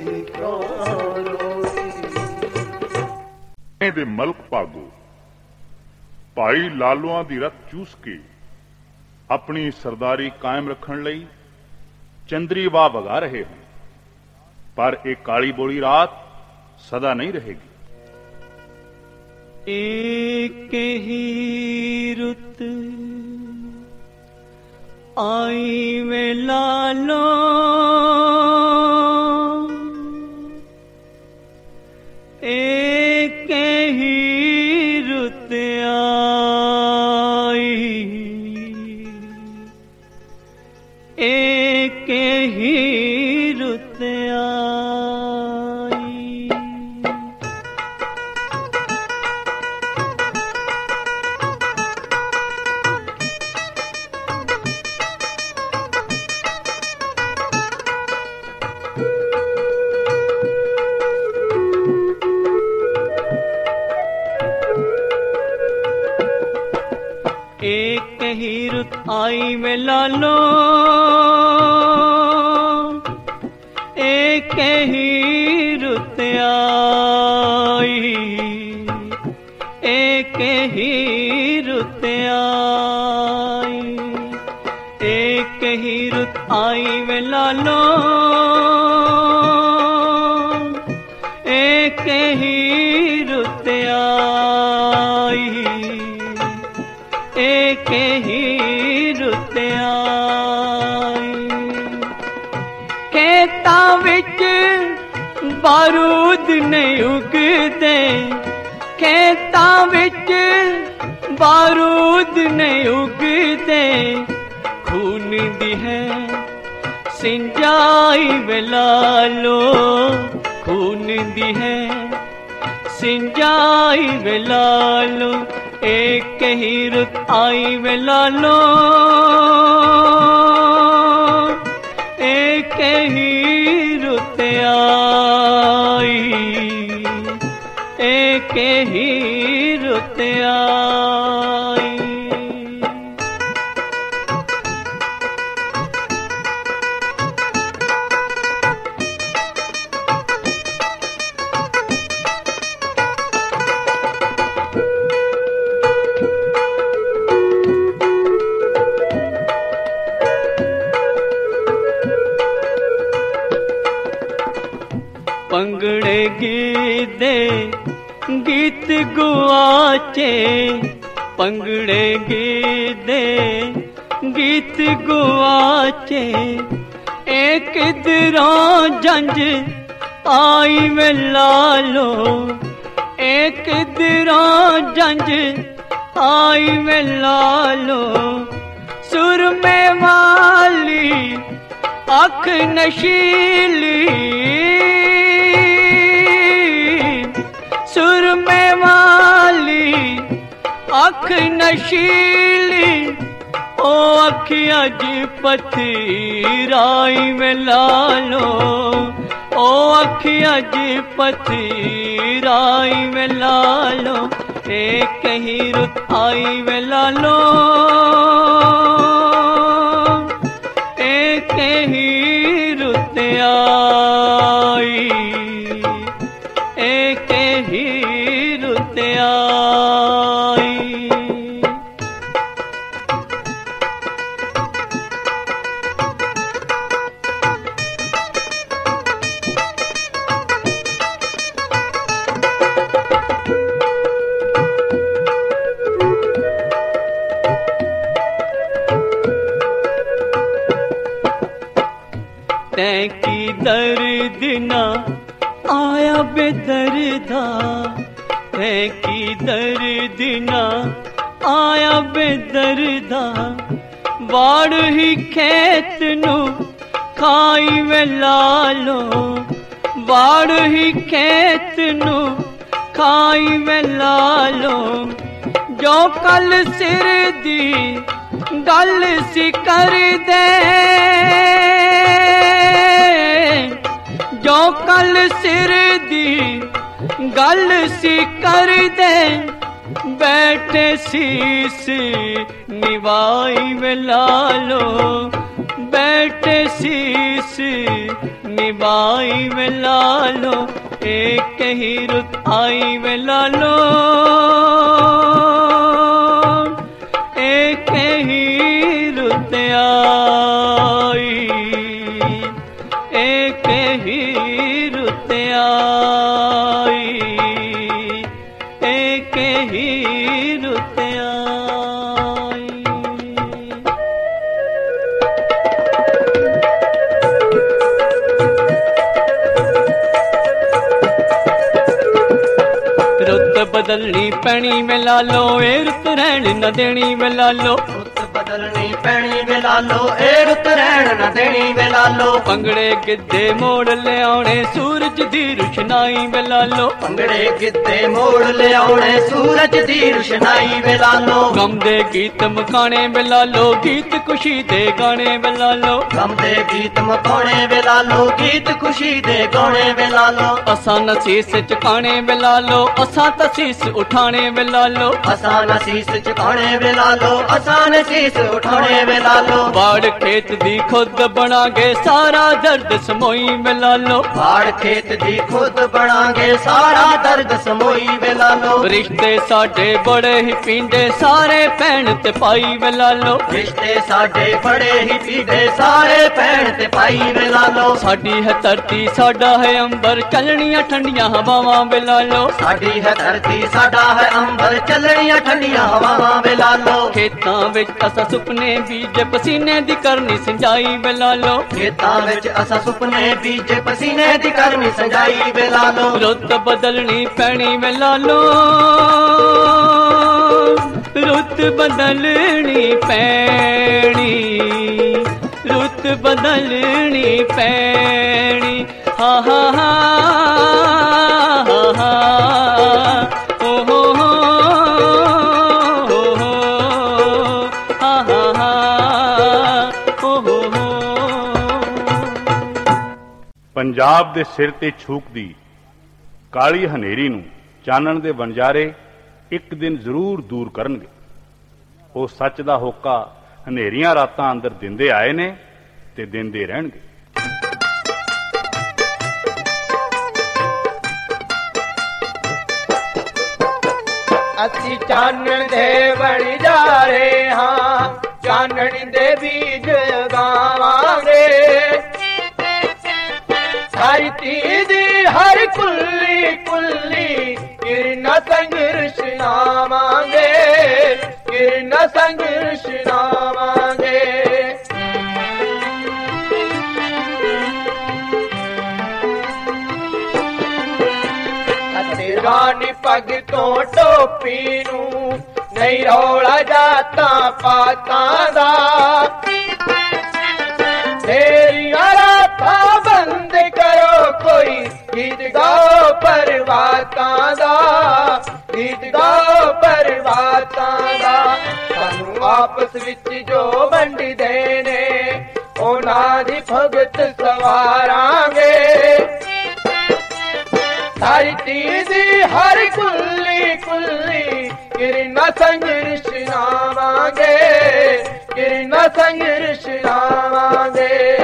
ਦੇ ਮਲਕ ਭਾਗੋ। ਭਾਈ ਲਾਲੂਆਂ ਦੀ ਰਤ ਚੂਸ ਕੇ ਆਪਣੀ ਸਰਦਾਰੀ ਕਾਇਮ ਰੱਖਣ ਲਈ ਚੰਦਰੀ ਵਗਾ ਰਹੇ ਹਨ ਪਰ ਇਹ ਕਾਲੀ ਬੋਲੀ ਰਾਤ ਸਦਾ ਨਹੀਂ ਰਹੇਗੀ। ਏਕ ਹੀ ਰੁੱਤ ਆਈ ਵੇ ਲਾਲੋ। ਲਾਲੋ ਇੱਕ ਹੀ ਰੁੱਤ ਆਈ। ਇੱਕ ਹੀ ਰੁੱਤ ਆਈ। ਇੱਕ ਹੀ ਰੁੱਤ ਆਈ ਵੇ ਲਾਲੋ। ਬਾਰੂਦ ਨਹੀਂ ਉਗਦੇ ਖੇਤਾਂ ਵਿੱਚ ਬਾਰੂਦ ਨਹੀਂ ਉਗਦੇ ਖੂਨ ਦੀ ਹੈ ਸਿੰਜਾਈ ਵੇਲਾਲੋ ਖੂਨ ਦੀ ਹੈ ਸਿੰਜਾਈ ਵੇਲਾਲੋ ਏਕ ਹੀ ਰੁੱਤ ਆਈ ਵੇਲਾਲੋ ਏਕ ਹੀ ਰੁੱਤ ਆਈ ਗੁਆਚੇ ਪੰਗੜੇ ਗੀਦੇ ਗੀਤ ਗੁਆਚੇ। ਇੱਕ ਦਰਾਂ ਜੰਜ ਆਈ ਵੇ ਲਾਲੋ? ਇੱਕ ਦਰਾਂ ਜੰਜ ਆਈ ਵੇ ਲਾਲੋ? ਸੁਰਮੇ ਵਾਲੀ, ਅੱਖ ਨਸ਼ੀਲੀ माली अख नशीली ओ आखी जी पथी में लालो। ओ आखी जी पथी में लालो। हे रुत आई में लालो। ਵਾੜ ਹੀ ਖੇਤ ਨੂੰ ਖਾਈ ਵੇ ਲਾਲੋ। ਜੋ ਕਲ ਸਿਰ ਦੀ ਗੱਲ ਸੀ ਕਰਦੇ। ਜੋ ਕਲ ਸਿਰ ਦੀ ਗੱਲ ਸੀ ਕਰਦੇ। ਬੈਠੇ ਸੀਸ ਨਿਵਾਈ ਵੇ ਲਾਲੋ। ਬੈਠੇ ਸੀਸ निभाई वे लालो एक ही रुत आई वे लालो। ਬਦਲਣੀ ਪੈਣੀ ਵੇ ਲਾਲੋ ਇਹ ਰੁੱਤ ਰਹਿਣ ਨਾ ਦੇਣੀ ਵੇ ਲਾਲੋ। ਰੁੱਤ ਬਦਲਣੀ ਪੈਣੀ ਵੇ ਲਾਲੋ ਇਹ ਰੁੱਤ ਰਹਿਣ ਨਾ ਦੇਣੀ ਵੇ ਲਾਲੋ। ਪੰਗੜੇ ਗਿੱਧੇ ਮੋੜ ਲਿਆਉਣੇ ਸੂਰਜ ਦੀ ਰੁਸ਼ਨਾਈ ਵੇ ਲਾਲੋ ਭੰਗੜੇ ਗਿੱਤੇ ਮੋੜ ਲਿਆਉਣੇ ਸੂਰਜ ਦੀ ਰੁਸ਼ਨਾਈ ਵੇ ਲਾਲੋ ਗਮ ਦੇ ਗੀਤ ਮਕਾਣੇ ਵੇ ਲਾਲੋ ਗੀਤ ਖੁਸ਼ੀ ਦੇ ਗਾਣੇ ਵੇ ਲਾਲੋ ਗਮ ਦੇ ਗੀਤ ਮਕਾਉਣੇ ਵੇ ਲਾਲੋ ਗੀਤ ਖੁਸ਼ੀ ਦੇ ਗਾਉਣੇ ਵੇ ਲਾਲੋ ਅਸਾਂ ਨਸੀਸ ਚਕਾਣੇ ਵੇ ਲਾਲੋ ਅਸਾਂ ਤਸੀਸ ਉਠਾਣੇ ਵੇ ਲਾਲੋ ਅਸਾਂ ਨਸੀਸ ਚੁਕਾਉਣੇ ਵੇ ਲਾਲੋ ਅਸਾਂ ਨਸੀਸ ਉਠਾਉਣੇ ਵੇ ਲਾਲੋ ਬਾੜ ਖੇਤ ਦੀ ਖੁਦ ਬਣਾਗੇ ਸਾਰਾ ਦਰਦ ਸਮੋਈ ਵੇ ਲਾਲੋ ਬਾੜ ਖੇਤ ਦੀ ਖੁਦ ਬਣਾਂਗੇ ਸਾਰਾ ਦਰਦ ਸਮੋਈ ਵੇ ਲਾਲੋ ਰਿਸ਼ਤੇ ਸਾਡੇ ਬੜੇ ਹੀ ਪੀਂਦੇ ਸਾਰੇ ਭੈਣ ਤੇ ਪਾਈ ਵੇ ਲਾਲੋ ਰਿਸ਼ਤੇ ਸਾਡੇ ਬੜੇ ਹੀ ਪੀੜੇ ਸਾਰੇ ਭੈਣ ਤੇ ਪਾਈ ਵੇ ਲਾਲੋ ਸਾਡੀ ਹੈ ਧਰਤੀ ਸਾਡਾ ਹੈ ਅੰਬਰ ਚੱਲਣੀਆਂ ਠੰਡੀਆਂ ਹਵਾਵਾਂ ਵੇ ਲਾਲੋ ਸਾਡੀ ਹੈ ਧਰਤੀ ਸਾਡਾ ਹੈ ਅੰਬਰ ਚੱਲਣੀਆਂ ਠੰਡੀਆਂ ਹਵਾਵਾਂ ਵੇ ਲਾਲੋ ਖੇਤਾਂ ਵਿੱਚ ਅਸਾਂ ਸੁਪਨੇ ਬੀਜੇ ਪਸੀਨੇ ਦੀ ਕਰਨੀ ਸਿੰਜਾਈ ਵੇ ਲਾਲੋ ਖੇਤਾਂ ਵਿੱਚ ਅਸਾਂ ਸੁਪਨੇ ਬੀਜੇ ਪਸੀਨੇ ਦੀ ਕਰਮੀ ਸੰਜਾਈ ਵੇ ਲਾਲੋ ਰੁੱਤ ਬਦਲਣੀ ਪੈਣੀ ਵੇ ਲਾਲੋ ਰੁੱਤ ਬਦਲਣੀ ਪੈਣੀ ਰੁੱਤ ਬਦਲਣੀ ਪੈਣੀ ਹਾ ਹਾ ਹਾ ਪੰਜਾਬ ਦੇ ਸਿਰ ਤੇ ਛੂਕਦੀ ਕਾਲੀ ਹਨੇਰੀ ਨੂੰ ਚਾਨਣ ਦੇ ਵਣਜਾਰੇ ਇੱਕ ਦਿਨ ਜ਼ਰੂਰ ਦੂਰ ਕਰਨਗੇ। ਉਹ ਸੱਚ ਦਾ ਹੋਕਾ ਹਨੇਰੀਆਂ ਰਾਤਾਂ ਅੰਦਰ ਦਿੰਦੇ ਆਏ ਨੇ ਤੇ ਦਿੰਦੇ ਰਹਿਣਗੇ। ਅਸੀਂ ਚਾਨਣ ਦੇ ਬਣ ਹਾਂ, ਚਾਨਣ ਦੇ ਬੀਜ ਸਾਰੀ ਦੀ ਹਰ ਕੁੱਲੀ ਕੁੱਲੀ ਕਿਰਨ ਸੰਘਰਸ਼ ਨਾਵਾਂਗੇ ਕਿਰਨ ਸੰਘਰਸ਼ ਨਾਵਾਂਗੇ ਅਤੇ ਰਾਣੀ ਪੱਗ ਤੋਂ ਟੋਪੀ ਨੂੰ ਨਹੀਂ ਰੌਲਾ ਜਾਤਾ ਪਰਵਾਤਾਂ ਦਾ, ਗੀਤ ਗਾਓ ਪਰਵਾਤਾਂ ਦਾ। ਵਿੱਚ ਜੋ ਵੰਡਦੇ ਨੇ, ਉਹਨਾਂ ਦੀ ਭਗਤ ਸਵਾਰਾਂਗੇ। ਧਰਤੀ ਦੀ ਹਰ ਕੁੱਲੀ ਕੁੱਲੀ, ਕਿਰਨਾ ਸੰਗ ਰਿਸ਼ਨਾਵਾਂਗੇ, ਕਿਰਨਾ ਸੰਗ ਰਿਸ਼ਨਾਵਾਂਗੇ।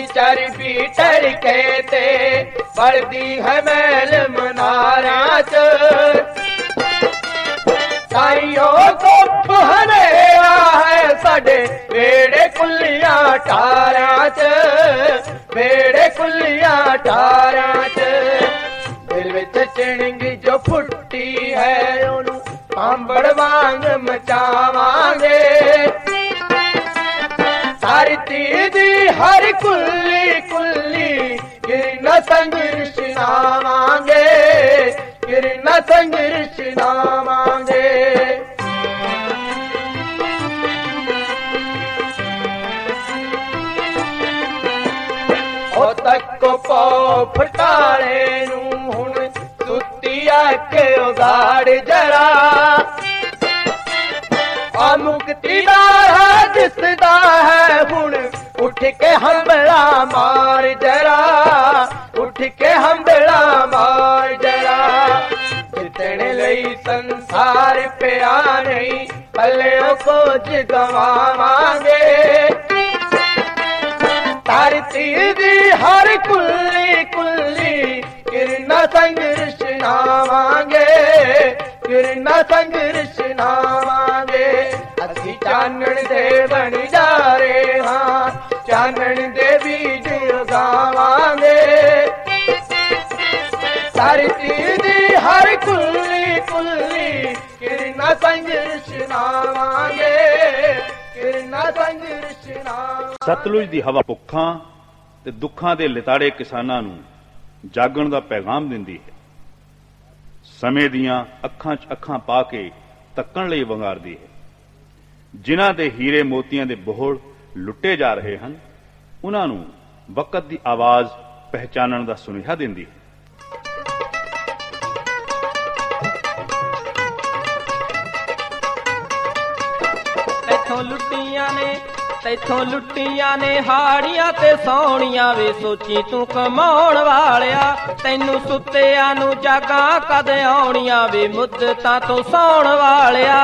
ਜਿਸਮ ਦੀ ਚਰਬੀ ਟੜਕੇ ਤੇ ਵੜਦੀ ਹੈ ਮੈਲ ਮਨਾਰਾਂ ਚ। ਸਾਈਓ ਧੁੱਪ ਹਨੇਰਾ ਹੈ ਸਾਡੇ ਵੇੜੇ ਕੁੱਲੀਆਂ ਟਾਰਾਂ ਚ ਵੇੜੇ ਕੁੱਲੀਆਂ ਟਾਰਾਂ ਚ। ਦਿਲ ਵਿੱਚ ਚਿਣਗੀ ਜੋ ਫੁੱਟੀ ਹੈ, ਉਹਨੂੰ ਆਂਬੜ ਵਾਂਗ ਮਚਾਵਾਂਗੇ। ਧਰਤੀ ਦੀ ਹਰ ਕੁੱਲੀ ਕੁੱਲੀ ਕਿਰਨ ਸੰਗ ਰਿਸ਼ਨਾਵਾਂਗੇ, ਕਿਰਨ ਸੰਗ ਰਿਸ਼ਨਾਵਾਂਗੇ। ਉਹ ਤੱਕ ਪੋ ਫਟਾਲੇ ਨੂੰ ਹੁਣ ਸੁੱਤੀ ਕੇ ਉਗਾੜ ਜਰਾ। ਮੁਕਤੀ ਦਾ ਰਾਹ ਦਿਸਦਾ ਹੈ ਹੁਣ। ਉੱਠ ਕੇ ਹੰਬਲਾ ਮਾਰ ਜਰਾ। ਉੱਠ ਕੇ ਹੰਬਲਾ ਮਾਰ ਜਰਾ। ਜਿੱਤਣ ਲਈ ਸੰਸਾਰ ਪਿਆ ਨਹੀਂ, ਪੱਲਿਓ ਕੁਝ ਗਵਾਵਾਂਗੇ। ਧਰਤੀ ਦੀ ਹਰ ਕੁੱਲੀ ਕੁੱਲੀ ਕਿਰਨਾ ਸੰਗ ਰਿਸ਼ਨਾਵਾਂਗੇ ਕਿਰਨਾ ਸੰਗ ਰਿਸ਼ਨਾਵਾਂਗੇ ਚਾਨਣ ਦੇ ਬਣ ਜਾ ਰਹੇ ਹਾਂ। ਚਾਨਣ ਦੇ ਬੀਜ ਉਗਾਵਾਂਗੇ। ਧਰਤੀ ਦੀ ਹਰ ਕੁੱਲੀ ਕੁੱਲੀ ਕਿਰਨਾ ਸੰਗ ਰਿਸ਼ਨਾਵਾਂਗੇ। ਕਿਰਨਾ ਸੰਗ ਰਿਸ਼ਨਾਵਾਂਗੇ ਸਤਲੁਜ ਦੀ ਹਵਾ ਭੁੱਖਾਂ ਤੇ ਦੁੱਖਾਂ ਦੇ ਲਿਤਾੜੇ ਕਿਸਾਨਾਂ ਨੂੰ ਜਾਗਣ ਦਾ ਪੈਗਾਮ ਦਿੰਦੀ ਹੈ। ਸਮੇਂ ਦੀਆਂ ਅੱਖਾਂ 'ਚ ਅੱਖਾਂ ਪਾ ਕੇ ਤੱਕਣ ਲਈ ਵੰਗਾਰਦੀ ਹੈ। ਜਿਨ੍ਹਾਂ ਦੇ ਹੀਰੇ ਮੋਤੀਆਂ ਦੇ ਬੋਹੜ ਲੁੱਟੇ ਜਾ ਰਹੇ ਹਨ, ਉਹਨਾਂ ਨੂੰ ਵਕਤ ਦੀ ਆਵਾਜ਼ ਪਹਿਚਾਨਣ ਦਾ ਸੁਨੇਹਾ ਦਿੰਦੀ ਹੈ। ਤੈਥੋਂ ਲੁੱਟੀਆਂ ਨੇ ਤੈਥੋਂ ਲੁੱਟੀਆਂ ਨੇ, ਹਾੜੀਆਂ ਤੇ ਸੌਣੀਆਂ ਵੇ, ਸੋਚੀ ਤੂੰ ਕਮਾਉਣ ਵਾਲਿਆ, ਤੈਨੂੰ ਸੁੱਤਿਆਂ ਨੂੰ ਜਾਗਾਂ ਕਦ ਆਉਣੀਆਂ ਵੇ, ਮੁੱਦਤਾਂ ਤੋਂ ਸੌਣ ਵਾਲਿਆ।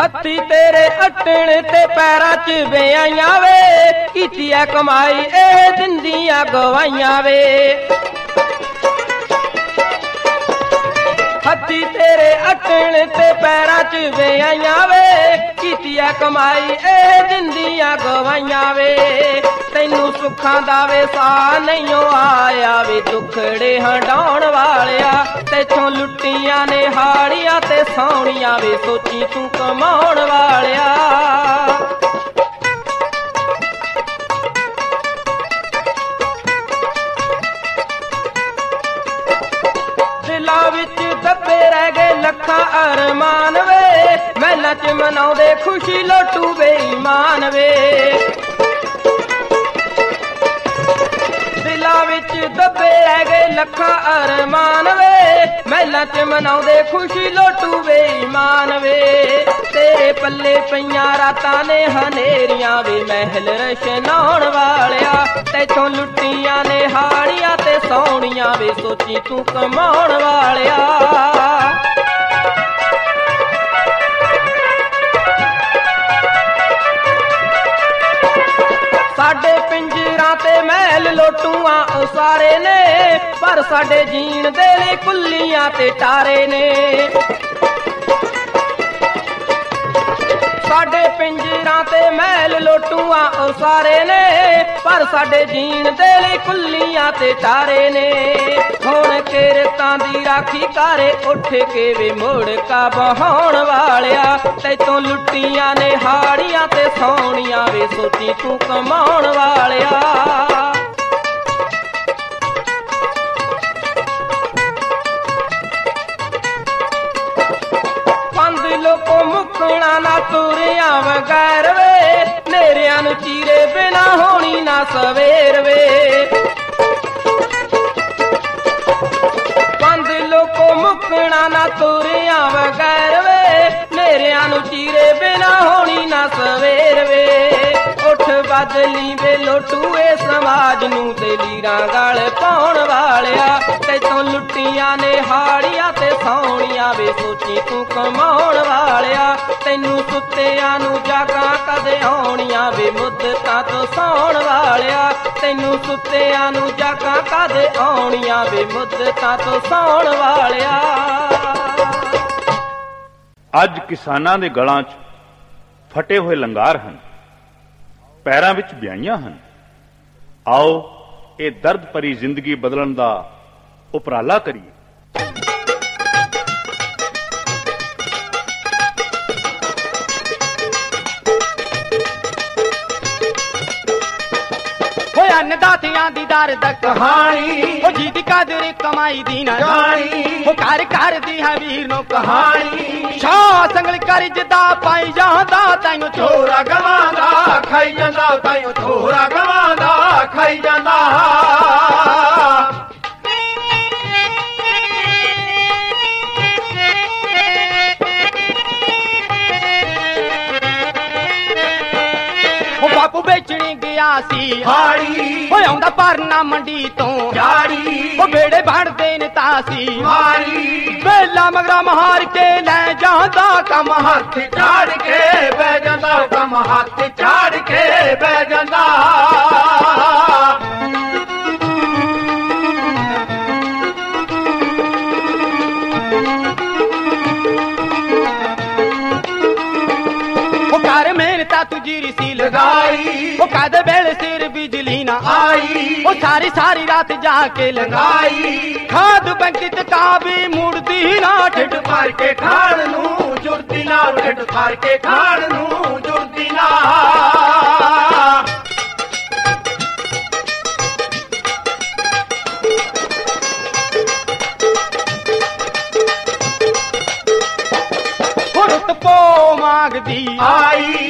ਹੱਥੀ ਤੇਰੇ ਅਟਣ ਤੇ ਪੈਰਾਂ 'ਚ ਵਿਆਈਆਂ ਵੇ ਕੀਤੀ ਐ ਕਮਾਈ ਇਹ ਦਿੰਦੀਆਂ ਗਵਾਈਆਂ ਵੇ। ਹੱਥੀ ਤੇਰੇ ਅਟਣ ਤੇ ਪੈਰਾਂ 'ਚ ਵਿਆਈਆਂ ਵੇ ਕੀਤੀ ਐ ਕਮਾਈ, ਇਹ ਦਿੰਦੀਆਂ ਗਵਾਈਆਂ ਵੇ। ਤੈਨੂੰ ਸੁੱਖਾਂ ਦਾ ਵੇ ਸਾ ਨਹੀਂ ਆਇਆ ਵੇ, ਦੁਖੜੇ ਹੰਡਾਉਣ ਵਾਲਿਆ। ਤੈਥੋਂ ਲੁੱਟੀਆਂ ਨੇ ਹਾੜੀਆਂ ਤੇ ਸੌਣੀਆਂ ਵੇ, ਸੋਚੀ ਤੂੰ ਕਮਾਉਣ ਵਾਲਿਆ। ਦਿਲਾਂ ਵਿੱਚ ਦੱਬੇ ਰਹਿ ਗਏ ਲੱਖਾਂ ਅਰਮਾਨ ਵੇ। ਮਹਿਲਾਂ 'ਚ ਮਨਾਉਂਦੇ, ਖੁਸ਼ੀ ਲੋਟੂ ਬੇਈਮਾਨ ਵੇ। ਦਿਲਾਂ ਵਿੱਚ ਦੱਬੇ ਰਹਿ ਗਏ ਲੱਖਾਂ ਅਰਮਾਨ ਵੇ। ਮਹਿਲਾਂ 'ਚ ਮਨਾਉਂਦੇ, ਖੁਸ਼ੀ ਲੋਟੂ ਬੇਈਮਾਨ ਵੇ। ਤੇਰੇ ਪੱਲੇ ਪਈਆਂ ਰਾਤਾਂ ਨੇ ਹਨੇਰੀਆਂ ਵੇ ਮਹਿਲ ਰਸ਼ਨਾਉਣ ਵਾਲਿਆ। ਤੈਥੋਂ ਲੁੱਟੀਆਂ ਨੇ ਹਾੜੀਆਂ ਤੇ ਸੌਣੀਆਂ ਵੇ ਸੋਚੀ ਤੂੰ ਕਮਾਉਣ ਵਾਲਿਆ। ਸਾਡੇ ਪਿੰਜਰਾਂ ਤੇ ਮਹਿਲ ਲੋਟੂਆਂ ਉਸਾਰੇ ਨੇ, ਪਰ ਸਾਡੇ ਜੀਣ ਦੇ ਲਈ ਕੁੱਲੀਆਂ ਤੇ ਟਾਰੇ ਨੇ। ਸਾਡੇ ਪਿੰਜਰਾਂ ਤੇ ਮਹਿਲ ਲੋਟੂਆਂ ਉਸਾਰੇ ਨੇ ਪਰ ਸਾਡੇ ਜੀਣ ਦੇ ਲਈ ਕੁੱਲੀਆਂ ਤੇ ਟਾਰੇ ਨੇ। ਹੁਣ ਕਿਰਤਾਂ ਦੀ ਰਾਖੀ ਕਰੇ ਉੱਠ ਕੇ ਵੇ ਮੁੜ ਕਾ ਬਹਾਉਣ ਵਾਲਿਆ। ਤੈਥੋਂ ਲੁੱਟੀਆਂ ਨੇ ਹਾੜੀਆਂ ਤੇ ਸੌਣੀਆਂ ਵੇ ਸੋਚੀ ਤੂੰ ਕਮਾਉਣ ਵਾਲਿਆ। ਪੰਦ ਲੋਕੋ ਮੁੱਖ ਮੁੱਕਣਾ ਨਾ ਤੁਰਿਆ ਵਗੈਰ ਵੇ। ਨੇਰਿਆਂ ਨੂੰ ਚੀਰੇ ਬਿਨਾ ਹੋਣੀ ਨਾ ਸਵੇਰ ਵੇ। ਬੰਦ ਲੋਕੋ ਮੁੱਕਣਾ ਨਾ ਤੁਰਿਆ ਵਗੈਰ ਵੇ। ਨੇਰਿਆਂ ਨੂੰ ਚੀਰੇ ਬਿਨਾ ਹੋਣੀ ਨਾ ਸਵੇਰ ਵੇ। ਬਦਲੀ ਵੇ ਲੋਟੂਏ ਸਮਾਜ ਨੂੰ ਤੇ ਲੀਰਾਂ ਗਲ ਪਾਉਣ ਵਾਲਿਆ। ਤੈਥੋਂ ਲੁੱਟੀਆਂ ਨੇ ਹਾੜੀਆਂ ਤੇ ਸੌਣੀਆਂ ਵੇ ਸੋਚੀ ਤੂੰ ਕਮਾਉਣ ਵਾਲਿਆ। ਤੈਨੂੰ ਸੁੱਤਿਆਂ ਨੂੰ ਜਾਗਾਂ ਕਦੇ ਆਉਣੀਆਂ ਵੇ ਮੁੱਦਤਾਂ ਤੋਂ ਸੌਣ ਵਾਲਿਆ। ਤੈਨੂੰ ਸੁੱਤਿਆਂ ਨੂੰ ਜਾਗਾਂ ਕਦੇ ਆਉਣੀਆਂ ਵੇ ਮੁੱਦਤਾਂ ਤੋਂ ਸੌਣ ਵਾਲਿਆ। ਅੱਜ ਕਿਸਾਨਾਂ ਦੇ ਗਲਾਂ 'ਚ ਫਟੇ ਹੋਏ ਲੰਗਾਰ ਹਨ। ਪੈਰਾਂ ਵਿੱਚ ਵਿਆਹੀਆਂ ਹਨ। ਆਓ ਇਹ ਦਰਦ ਭਰੀ ਜ਼ਿੰਦਗੀ ਬਦਲਣ ਦਾ ਉਪਰਾਲਾ ਕਰੀਏ। ਅੰਨਦਾਤਿਆਂ ਦੀ ਦਰਦ ਕਹਾਣੀ। ਉਹ ਜੀ ਦੀ ਕਦਰ ਕਮਾਈ ਦੀ ਨਾ ਜਾਣੀ। ਉਹ ਘਰ ਘਰ ਦੀ ਹੈ ਵੀਰ ਨੂੰ ਕਹਾਣੀ। ਸ਼ਾਹ ਸੰਗਲ ਕਰਜ ਦਾ ਪਾਈ ਜਾਂਦਾ ਤੈਨੂੰ ਥੋੜਾ ਗਵਾਂਦਾ। ਖਾਈ ਜਾਂਦਾ ਤਾਈਓ ਥੋੜਾ ਗਵਾਂਦਾ ਖਾਈ ਜਾਂਦਾ। ਸੀ ਹਾੜੀ। ਓਏ ਆਉਂਦਾ ਪਰਨਾ ਮੰਡੀ ਤੋਂ। ਜਾੜੀ। ਉਹ ਬੇੜੇ ਭੜਦੇ ਨੇ ਤਾਸੀ। ਮਾਰੀ। ਵੇਲਾ ਮਗਰਾ ਮਹਾਰ ਕੇ ਲੈ ਜਾਂਦਾ ਕੰਮ ਹੱਥ। ਝਾੜ ਕੇ ਬਹਿ ਜਾਂਦਾ ਕੰਮ ਹੱਥ ਝਾੜ ਕੇ ਬਹਿ ਜਾਂਦਾ। ਲਗਾਈ। ਉਹ ਕਦ ਵੇਲੇ ਸਿਰ ਬਿਜਲੀ ਨਾ ਆਈ। ਉਹ ਸਾਰੀ ਸਾਰੀ ਰਾਤ ਜਾ ਕੇ ਲਗਾਈ। ਖਾਦ ਬੰਕਿਤ ਕਾਬੀ ਮੁੜਦੀ ਨਾ। ਢਿੱਡ ਭਰ ਕੇ ਖਾਣ ਨੂੰ ਜੁੜਦੀ ਨਾ। ਢਿੱਡ ਭਰ ਕੇ ਖਾਣ ਨੂੰ ਜੁੜਦੀ ਨਾ। ਮੰਗਦੀ। ਆਈ।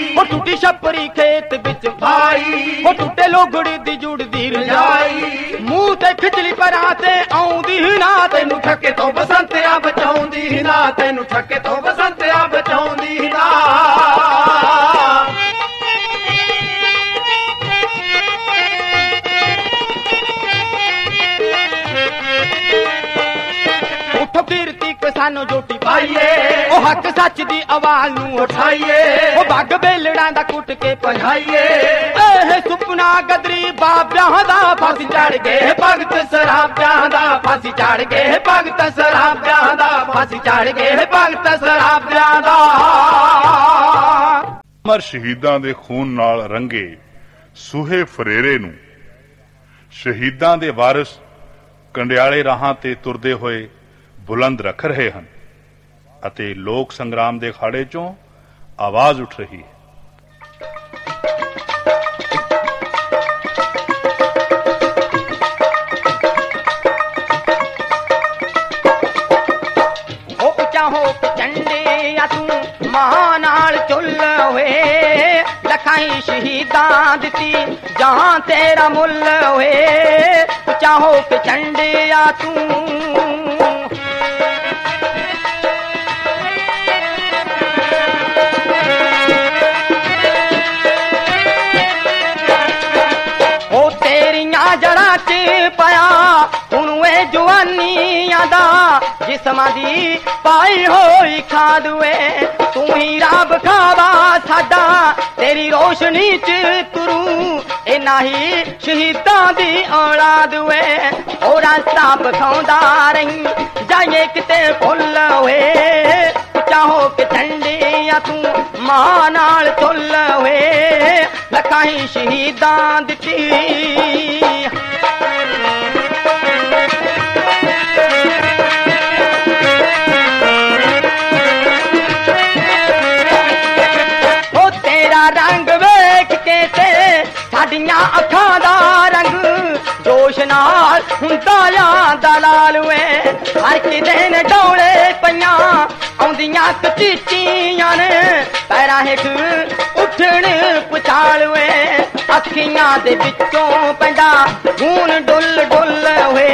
ਛੱਪਰੀ ਖੇਤ ਵਿੱਚ ਪਾਈ ਉਹ ਟੁੱਟੇ ਲੋਗੜੀ ਦੀ ਜੁੜਦੀ ਰਜਾਈ। ਮੂੰਹ ਤੇ ਖਿਚਲੀ ਪਰਾਂ ਤੇ ਆਉਂਦੀ ਨਾ, ਤੈਨੂੰ ਤੈਨੂੰ ਠੱਕੇ ਤੋਂ ਬਸੰਤਿਆ ਬਚਾਉਂਦੀ ਨਾ, ਤੈਨੂੰ ਠੱਕੇ ਤੋਂ ਬਸੰਤਿਆ ਬਚਾਉਂਦੀ ਨਾ। ਕਿਸਾਨੋ ਜੋਟੀ ਪਾਈਏ। ਉਹ ਹੱਕ ਸੱਚ ਦੀ ਆਵਾਜ਼ ਨੂੰ ਉਠਾਈਏ। ਉਹ ਬੱਗ ਬੇਲੜਾਂ ਦਾ ਕੁੱਟ ਕੇ ਪਝਾਈਏ ਇਹ ਸੁਪਨਾ ਗਦਰੀ ਬਾਬਿਆਂ ਦਾ ਫਸ ਚੜ ਗਏ। ਭਗਤ ਸਰਾਬਿਆਂ ਦਾ ਫਾਸੀ ਚੜ ਗਏ। ਭਗਤ ਸਰਾਬਿਆਂ ਦਾ ਫਾਸੀ ਚੜ ਗਏ। ਭਗਤ ਸਰਾਬਿਆਂ ਦਾ। ਅਮਰ ਸ਼ਹੀਦਾਂ ਦੇ ਖੂਨ ਨਾਲ ਰੰਗੇ ਸੂਹੇ ਫਰੇਰੇ ਨੂੰ। ਸ਼ਹੀਦਾਂ ਦੇ ਵਾਰਿਸ ਕੰਡਿਆਲੇ ਰਾਹਾਂ ਤੇ ਤੁਰਦੇ ਹੋਏ ਬੁਲੰਦ ਰੱਖ ਰਹੇ ਹਨ ਅਤੇ ਲੋਕ ਸੰਗਰਾਮ ਦੇ ਖਾੜੇ ਚੋਂ ਆਵਾਜ਼ ਉੱਠ ਰਹੀ ਹੈ। ਉਹ ਆ ਤੂੰ ਮਾਂ ਨਾਲ ਚੁੱਲ ਹੋਏ। ਲਖਾਈ ਸ਼ਹੀਦਾਂ ਦਿੱਤੀ ਜਹਾਂ ਤੇਰਾ ਮੁੱਲ ਹੋਏ। ਚਾਹੋ ਹੋ ਕੇ ਆ ਤੂੰ ਪਿਆ ਹੁਣ ਇਹ ਜਵਾਨੀਆਂ ਦਾ ਜਿਸਮਾਂ ਦੀ ਪਾਈ ਹੋਈ ਖਾਦ ਵੇ। ਤੂੰ ਹੀ ਰੱਬ ਖਾਵਾ ਸਾਡਾ, ਤੇਰੀ ਰੋਸ਼ਨੀ 'ਚ ਤੁਰੂ। ਇਹ ਨਹੀਂ ਸ਼ਹੀਦਾਂ ਦੀ ਔਲਾਦ ਵੇ। ਉਹ ਰਸਤਾ ਬਖਾਉਂਦਾ ਰਹੀ ਜਾਏ ਕਿਤੇ ਭੁੱਲ ਹੋਏ। ਚਾਹੋ ਕਿ ਠੰਡੀਆਂ ਤੂੰ ਮਾਂ ਨਾਲ ਤੁੱਲ ਹੋਏ। ਲੱਖਾਂ ਸ਼ਹੀਦਾਂ ਦਿੱਤੀ। ਅੱਖਾਂ ਦਾ ਰੰਗ ਜੋਸ਼ ਨਾਲ ਨਾਲ ਹੁੰਦਾ ਆ ਦਲਾਲ ਵੇ ਹਰ ਕਿਤੇ ਨੇ ਡੋਲੇ ਪਈਆਂ, ਆਉਂਦੀਆਂ ਕਚੀਚੀਆਂ ਨੇ। ਪੈਰਾਂ ਹੇਠ ਉੱਠਣ ਪੁਛਾਲ ਵੇ ਅੱਖੀਆਂ ਦੇ ਵਿੱਚੋਂ ਪੈਂਦਾ ਖੂਨ ਡੁੱਲ ਡੁੱਲ ਹੋਏ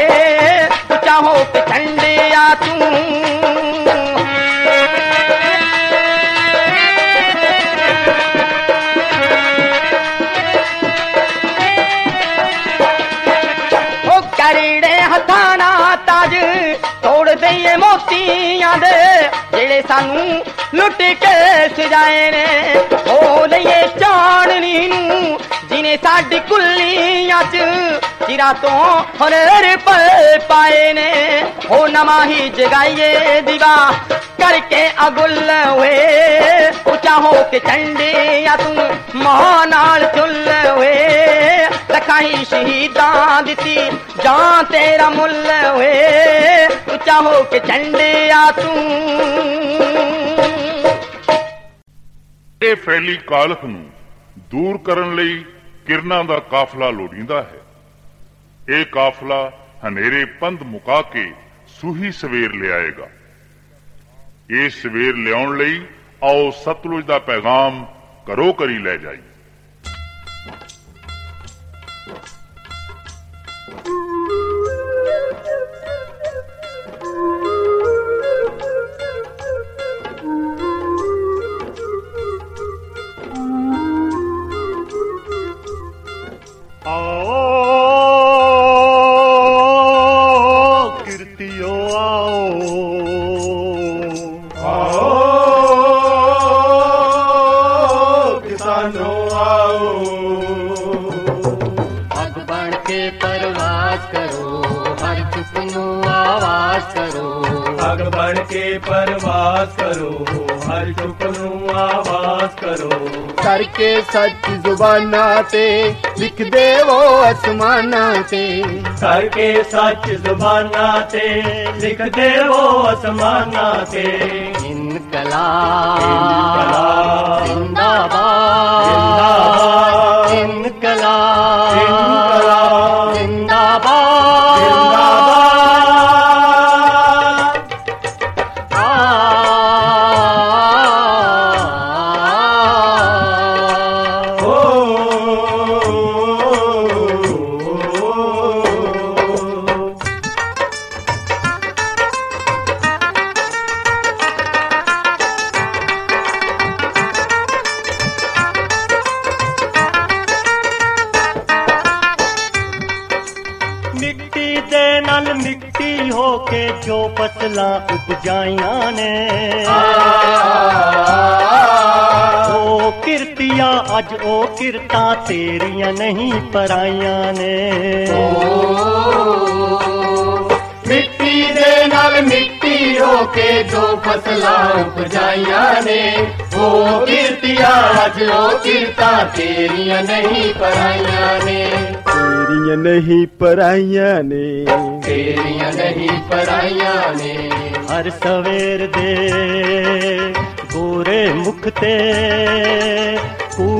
ਤੋੜ ਦਈਏ ਮੋਤੀਆਂ ਦੇ, ਜਿਹੜੇ ਸਾਨੂੰ ਲੁੱਟ ਕੇ ਸਜਾਏ ਨੇ। ਹੋ ਲਈਏ ਚਾਣਨੀ ਨੂੰ, ਜਿਨੇ ਸਾਡੀ ਕੁੱਲੀਆਂ ਚ ਚਿਰਾ ਤੋਂ ਹਨੇਰ ਪਏ ਪਾਏ ਨੇ। ਹੋ ਨਵਾਂ ਹੀ ਜਗਾਈਏ ਦੀਵਾ ਕਰਕੇ ਅਗੁੱਲ ਹੋਏ। ਉੱਚਾ ਹੋ ਕੇ ਚੰਡਿਆ ਤੂੰ ਮਾਂ ਨਾਲ ਚੁੱਲ ਹੋਏ। ਲੱਖਾਂ ਸ਼ਹੀਦਾਂ ਦਿੱਤੀ। ਜਾਂ ਤੇਰਾ ਮੁੱਲ ਹੋਏ ਉੱਚਾ ਹੋ ਕੇ ਚੰਡਿਆ ਤੂੰ। ਇਹ ਫੈਲੀ ਕਾਲਖ ਨੂੰ ਦੂਰ ਕਰਨ ਲਈ ਕਿਰਨਾਂ ਦਾ ਕਾਫਲਾ ਲੋੜੀਂਦਾ ਹੈ। ਇਹ ਕਾਫਲਾ ਹਨੇਰੇ ਪੰਧ ਮੁਕਾ ਕੇ ਸੂਹੀ ਸਵੇਰ ਲਿਆਏਗਾ। ਇਹ ਸਵੇਰ ਲਿਆਉਣ ਲਈ ਆਓ ਸਤਲੁਜ ਦਾ ਪੈਗਾਮ ਕਰੋ ਕਰੀ ਲੈ ਜਾਈ ਕੇ ਪਰਵਾਸ ਕਰੋ ਹਰ ਚੁੱਪ ਨੂੰ ਆਵਾਜ਼ ਕਰੋ। ਕਰਕੇ ਸੱਚ ਜ਼ੁਬਾਨਾਂ ਤੇ ਲਿਖਦੇ ਉਹ ਅਸਮਾਨਾਂ ਤੇ। ਕਰਕੇ ਸੱਚ ਜ਼ੁਬਾਨਾਂ ਤੇ ਲਿਖਦੇ ਹੋ ਅਸਮਾਨਾਂ ਤੇ। ਇਨਕਲਾਬ ਜ਼ਿੰਦਾਬਾਦ। ਜ਼ਿੰਦਾਬਾਦ। ਇਨਕਲਾਬ ਉਹ ਕਿਰਤਾਂ ਤੇਰੀਆਂ ਨਹੀਂ ਪਰਾਈਆਂ ਨੇ ਮਿੱਟੀ ਦੇ ਨਾਲ ਮਿੱਟੀ ਹੋ ਕੇ ਜੋ ਫਸਲਾਂ ਉਪਜਾਈਆਂ ਨੇ ਉਹ ਕਿਰਤੀਆਂ ਅੱਜ ਉਹ ਕਿਰਤਾਂ ਤੇਰੀਆਂ ਨਹੀਂ ਪਰਾਈਆਂ ਨੇ ਤੇਰੀਆਂ ਨਹੀਂ ਪਰਾਈਆਂ ਨੇ ਤੇਰੀਆਂ ਨਹੀਂ ਪਰਾਈਆਂ ਨੇ ਹਰ ਸਵੇਰ ਦੇ ਗੋਰੇ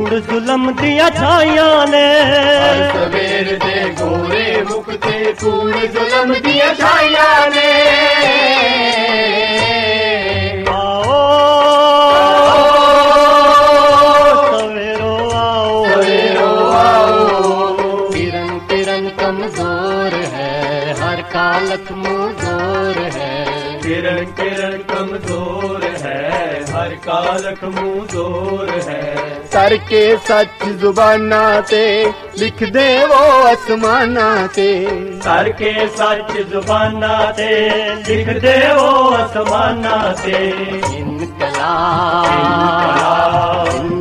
ਘੂਰ ਜ਼ੁਲਮ ਦੀਆਂ ਛਾਈਆਂ ਨੇ। ਹਰ ਸਵੇਰ ਦੇ ਗੋਰੇ ਮੁਕਤੇ ਘੂਰ ਜ਼ੁਲਮ ਦੀਆਂ ਛਾਈਆਂ ਨੇ। ਆਓ। ਸਵੇਰੋ ਕਿਰਨ ਕਿਰਨ ਕਮਜ਼ੋਰ ਹੈ ਹਰ ਕਾਲਤ ਮਜ਼ੋਰ ਹੈ। ਕਿਰਨ ਕਿਰਨ ਕਮਜ਼ੋਰ ਹੈ ਹਰ ਕਾਲਖ ਮੂਜ਼ੋਰ ਹੈ। ਕਰਕੇ ਸੱਚ ਜ਼ੁਬਾਨਾਂ ਤੇ ਲਿਖਦੇ ਉਹ ਅਸਮਾਨਾਂ ਤੇ। ਕਰਕੇ ਸੱਚ ਜ਼ੁਬਾਨਾਂ ਤੇ ਲਿਖਦੇ ਉਹ ਅਸਮਾਨਾਂ ਤੇ। ਇਨਕਲਾਬ ਇਨਕਲਾਬ।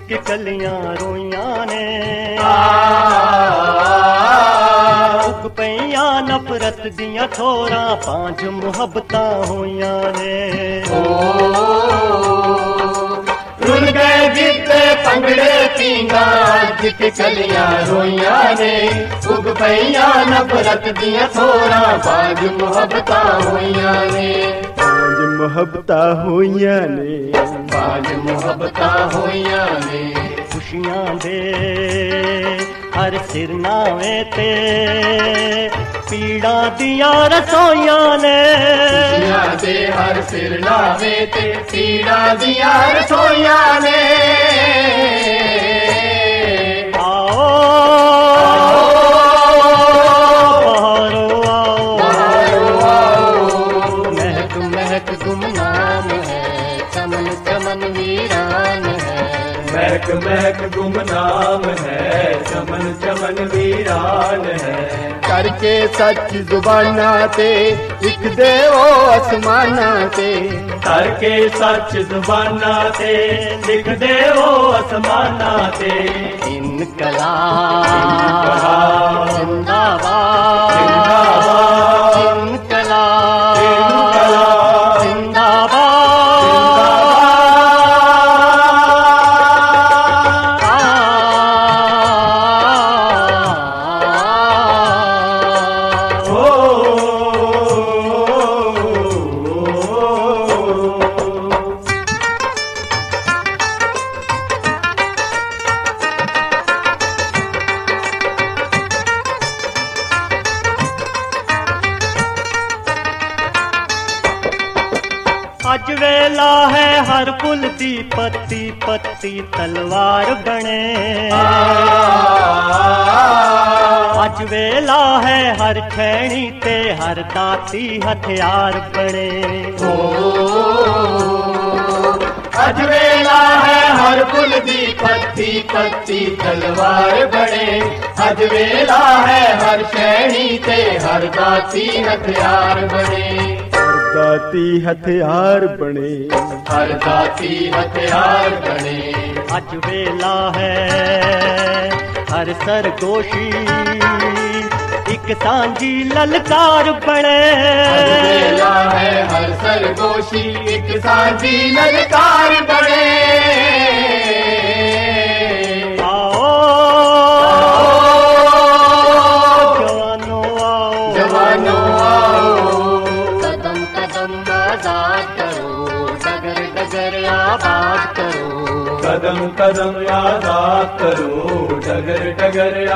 ਕਿ ਕਲੀਆਂ ਰੋਈਆਂ ਨੇ। ਉਗ ਪਈਆਂ ਨਫ਼ਰਤ ਦੀਆਂ ਥੋਰਾਂ ਪੰਜ ਮੁਹੱਬਤਾਂ ਹੋਈਆਂ ਨੇ। ਰੁਲ ਗਏ ਗਿੱਤੇ ਪੰਗੜੇ ਪੀਂਗਾ ਕਿ ਕਲੀਆਂ ਰੋਈਆਂ ਨੇ। ਉਗ ਪਈਆਂ ਨਫ਼ਰਤ ਦੀਆਂ ਥੋੜਾਂ ਬਾਜ ਮੁਹੱਬਤਾਂ ਹੋਈਆਂ ਨੇ। ਪੰਜ ਮੁਹੱਬਤਾਂ ਹੋਈਆਂ ਨੇ। ਬਾਜ ਮੁਹੱਬਤਾਂ ਹੋਈਆਂ ਨੇ। ਖੁਸ਼ੀਆਂ ਦੇ ਹਰ ਸਿਰ ਨਾਵੇਂ ਤੇ ਪੀੜਾਂ ਦੀਆਂ ਰਸੋਈਆਂ ਨੇ। ਦੁਨੀਆਂ ਦੇ ਹਰ ਸਿਰ ਨਾਵੇਂ ਤੇ ਪੀੜਾਂ ਦੀਆਂ ਰਸੋਈਆਂ ਨੇ। ਮਹਿਕ ਗੁਮਨਾਮ ਹੈ ਚਮਨ ਚਮਨ ਵੀਰਾਨ ਹੈ। ਕਰਕੇ ਸੱਚ ਜ਼ੁਬਾਨਾਂ ਤੇ ਲਿਖਦੇ ਉਹ ਅਸਮਾਨਾਂ ਤੇ। ਕਰਕੇ ਸੱਚ ਜ਼ੁਬਾਨਾਂ ਤੇ ਲਿਖਦੇ ਹੋ ਅਸਮਾਨਾਂ ਤੇ। ਇਨਕਲਾਬ। ਜ਼ਿੰਦਾਬਾਦ। ਦਾਤੀ ਹਥਿਆਰ ਬਣੇ ਅੱਜ ਵੇਲਾ ਹੈ ਹਰ ਫੁੱਲ ਦੀ ਪੱਤੀ ਪੱਤੀ ਤਲਵਾਰ ਬਣੇ। ਅੱਜ ਵੇਲਾ ਹੈ ਹਰ ਸ਼ੈਣੀ ਤੇ ਹਰ ਦਾਤੀ ਹਥਿਆਰ ਬਣੇ। ਦਾਤੀ ਹਥਿਆਰ ਬਣੇ। ਹਰ ਦਾਤੀ ਹਥਿਆਰ ਬਣੇ। ਅੱਜ ਵੇਲਾ ਹੈ ਹਰ ਸਰਗੋਸ਼ੀ। ਇੱਕ ਸਾਂਝੀ ਲਲਕਾਰ ਬਣੇ ਅੱਜ ਵੇਲਾ ਹੈ ਹਰ ਸਰਗੋਸ਼ੀ ਇੱਕ ਸਾਂਝੀ ਲਲਕਾਰ ਬਣੇ ਆਓ ਜਵਾਨੋ ਆਓ ਜਵਾਨੋ ਆਓ ਕਦਮ ਕਦਮ ਆਜ਼ਾਦ ਕਰੋ ਡਗਰ ਡਗਰ ਆਬਾਦ ਕਰੋ ਕਦਮ ਕਦਮ ਆਜ਼ਾਦ ਕਰੋ ਡਗਰ ਡਗਰ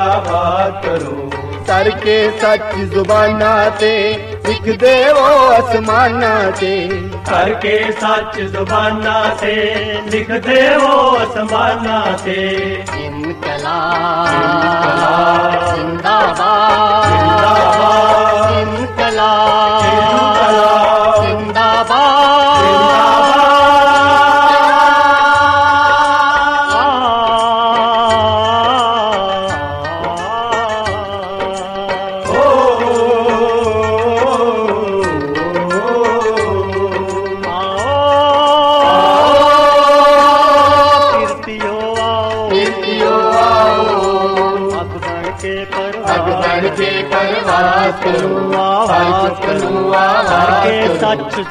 ਕਰੋ ਕਰਕੇ ਸੱਚ ਜ਼ੁਬਾਨਾਂ ਤੇ ਲਿਖਦੇ ਉਹ ਅਸਮਾਨਾਂ ਤੇ। ਕਰਕੇ ਸੱਚ ਜ਼ੁਬਾਨਾਂ ਤੇ ਲਿਖਦੇ ਹੋ ਅਸਮਾਨਾਂ ਤੇ। ਇਨਕਲਾਬ ਜ਼ਿੰਦਾਬਾਦ। ਜ਼ਿੰਦਾਬਾਦ। ਇਨਕਲਾਬ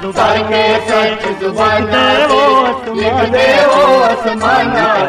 tu parque se de vos mañana.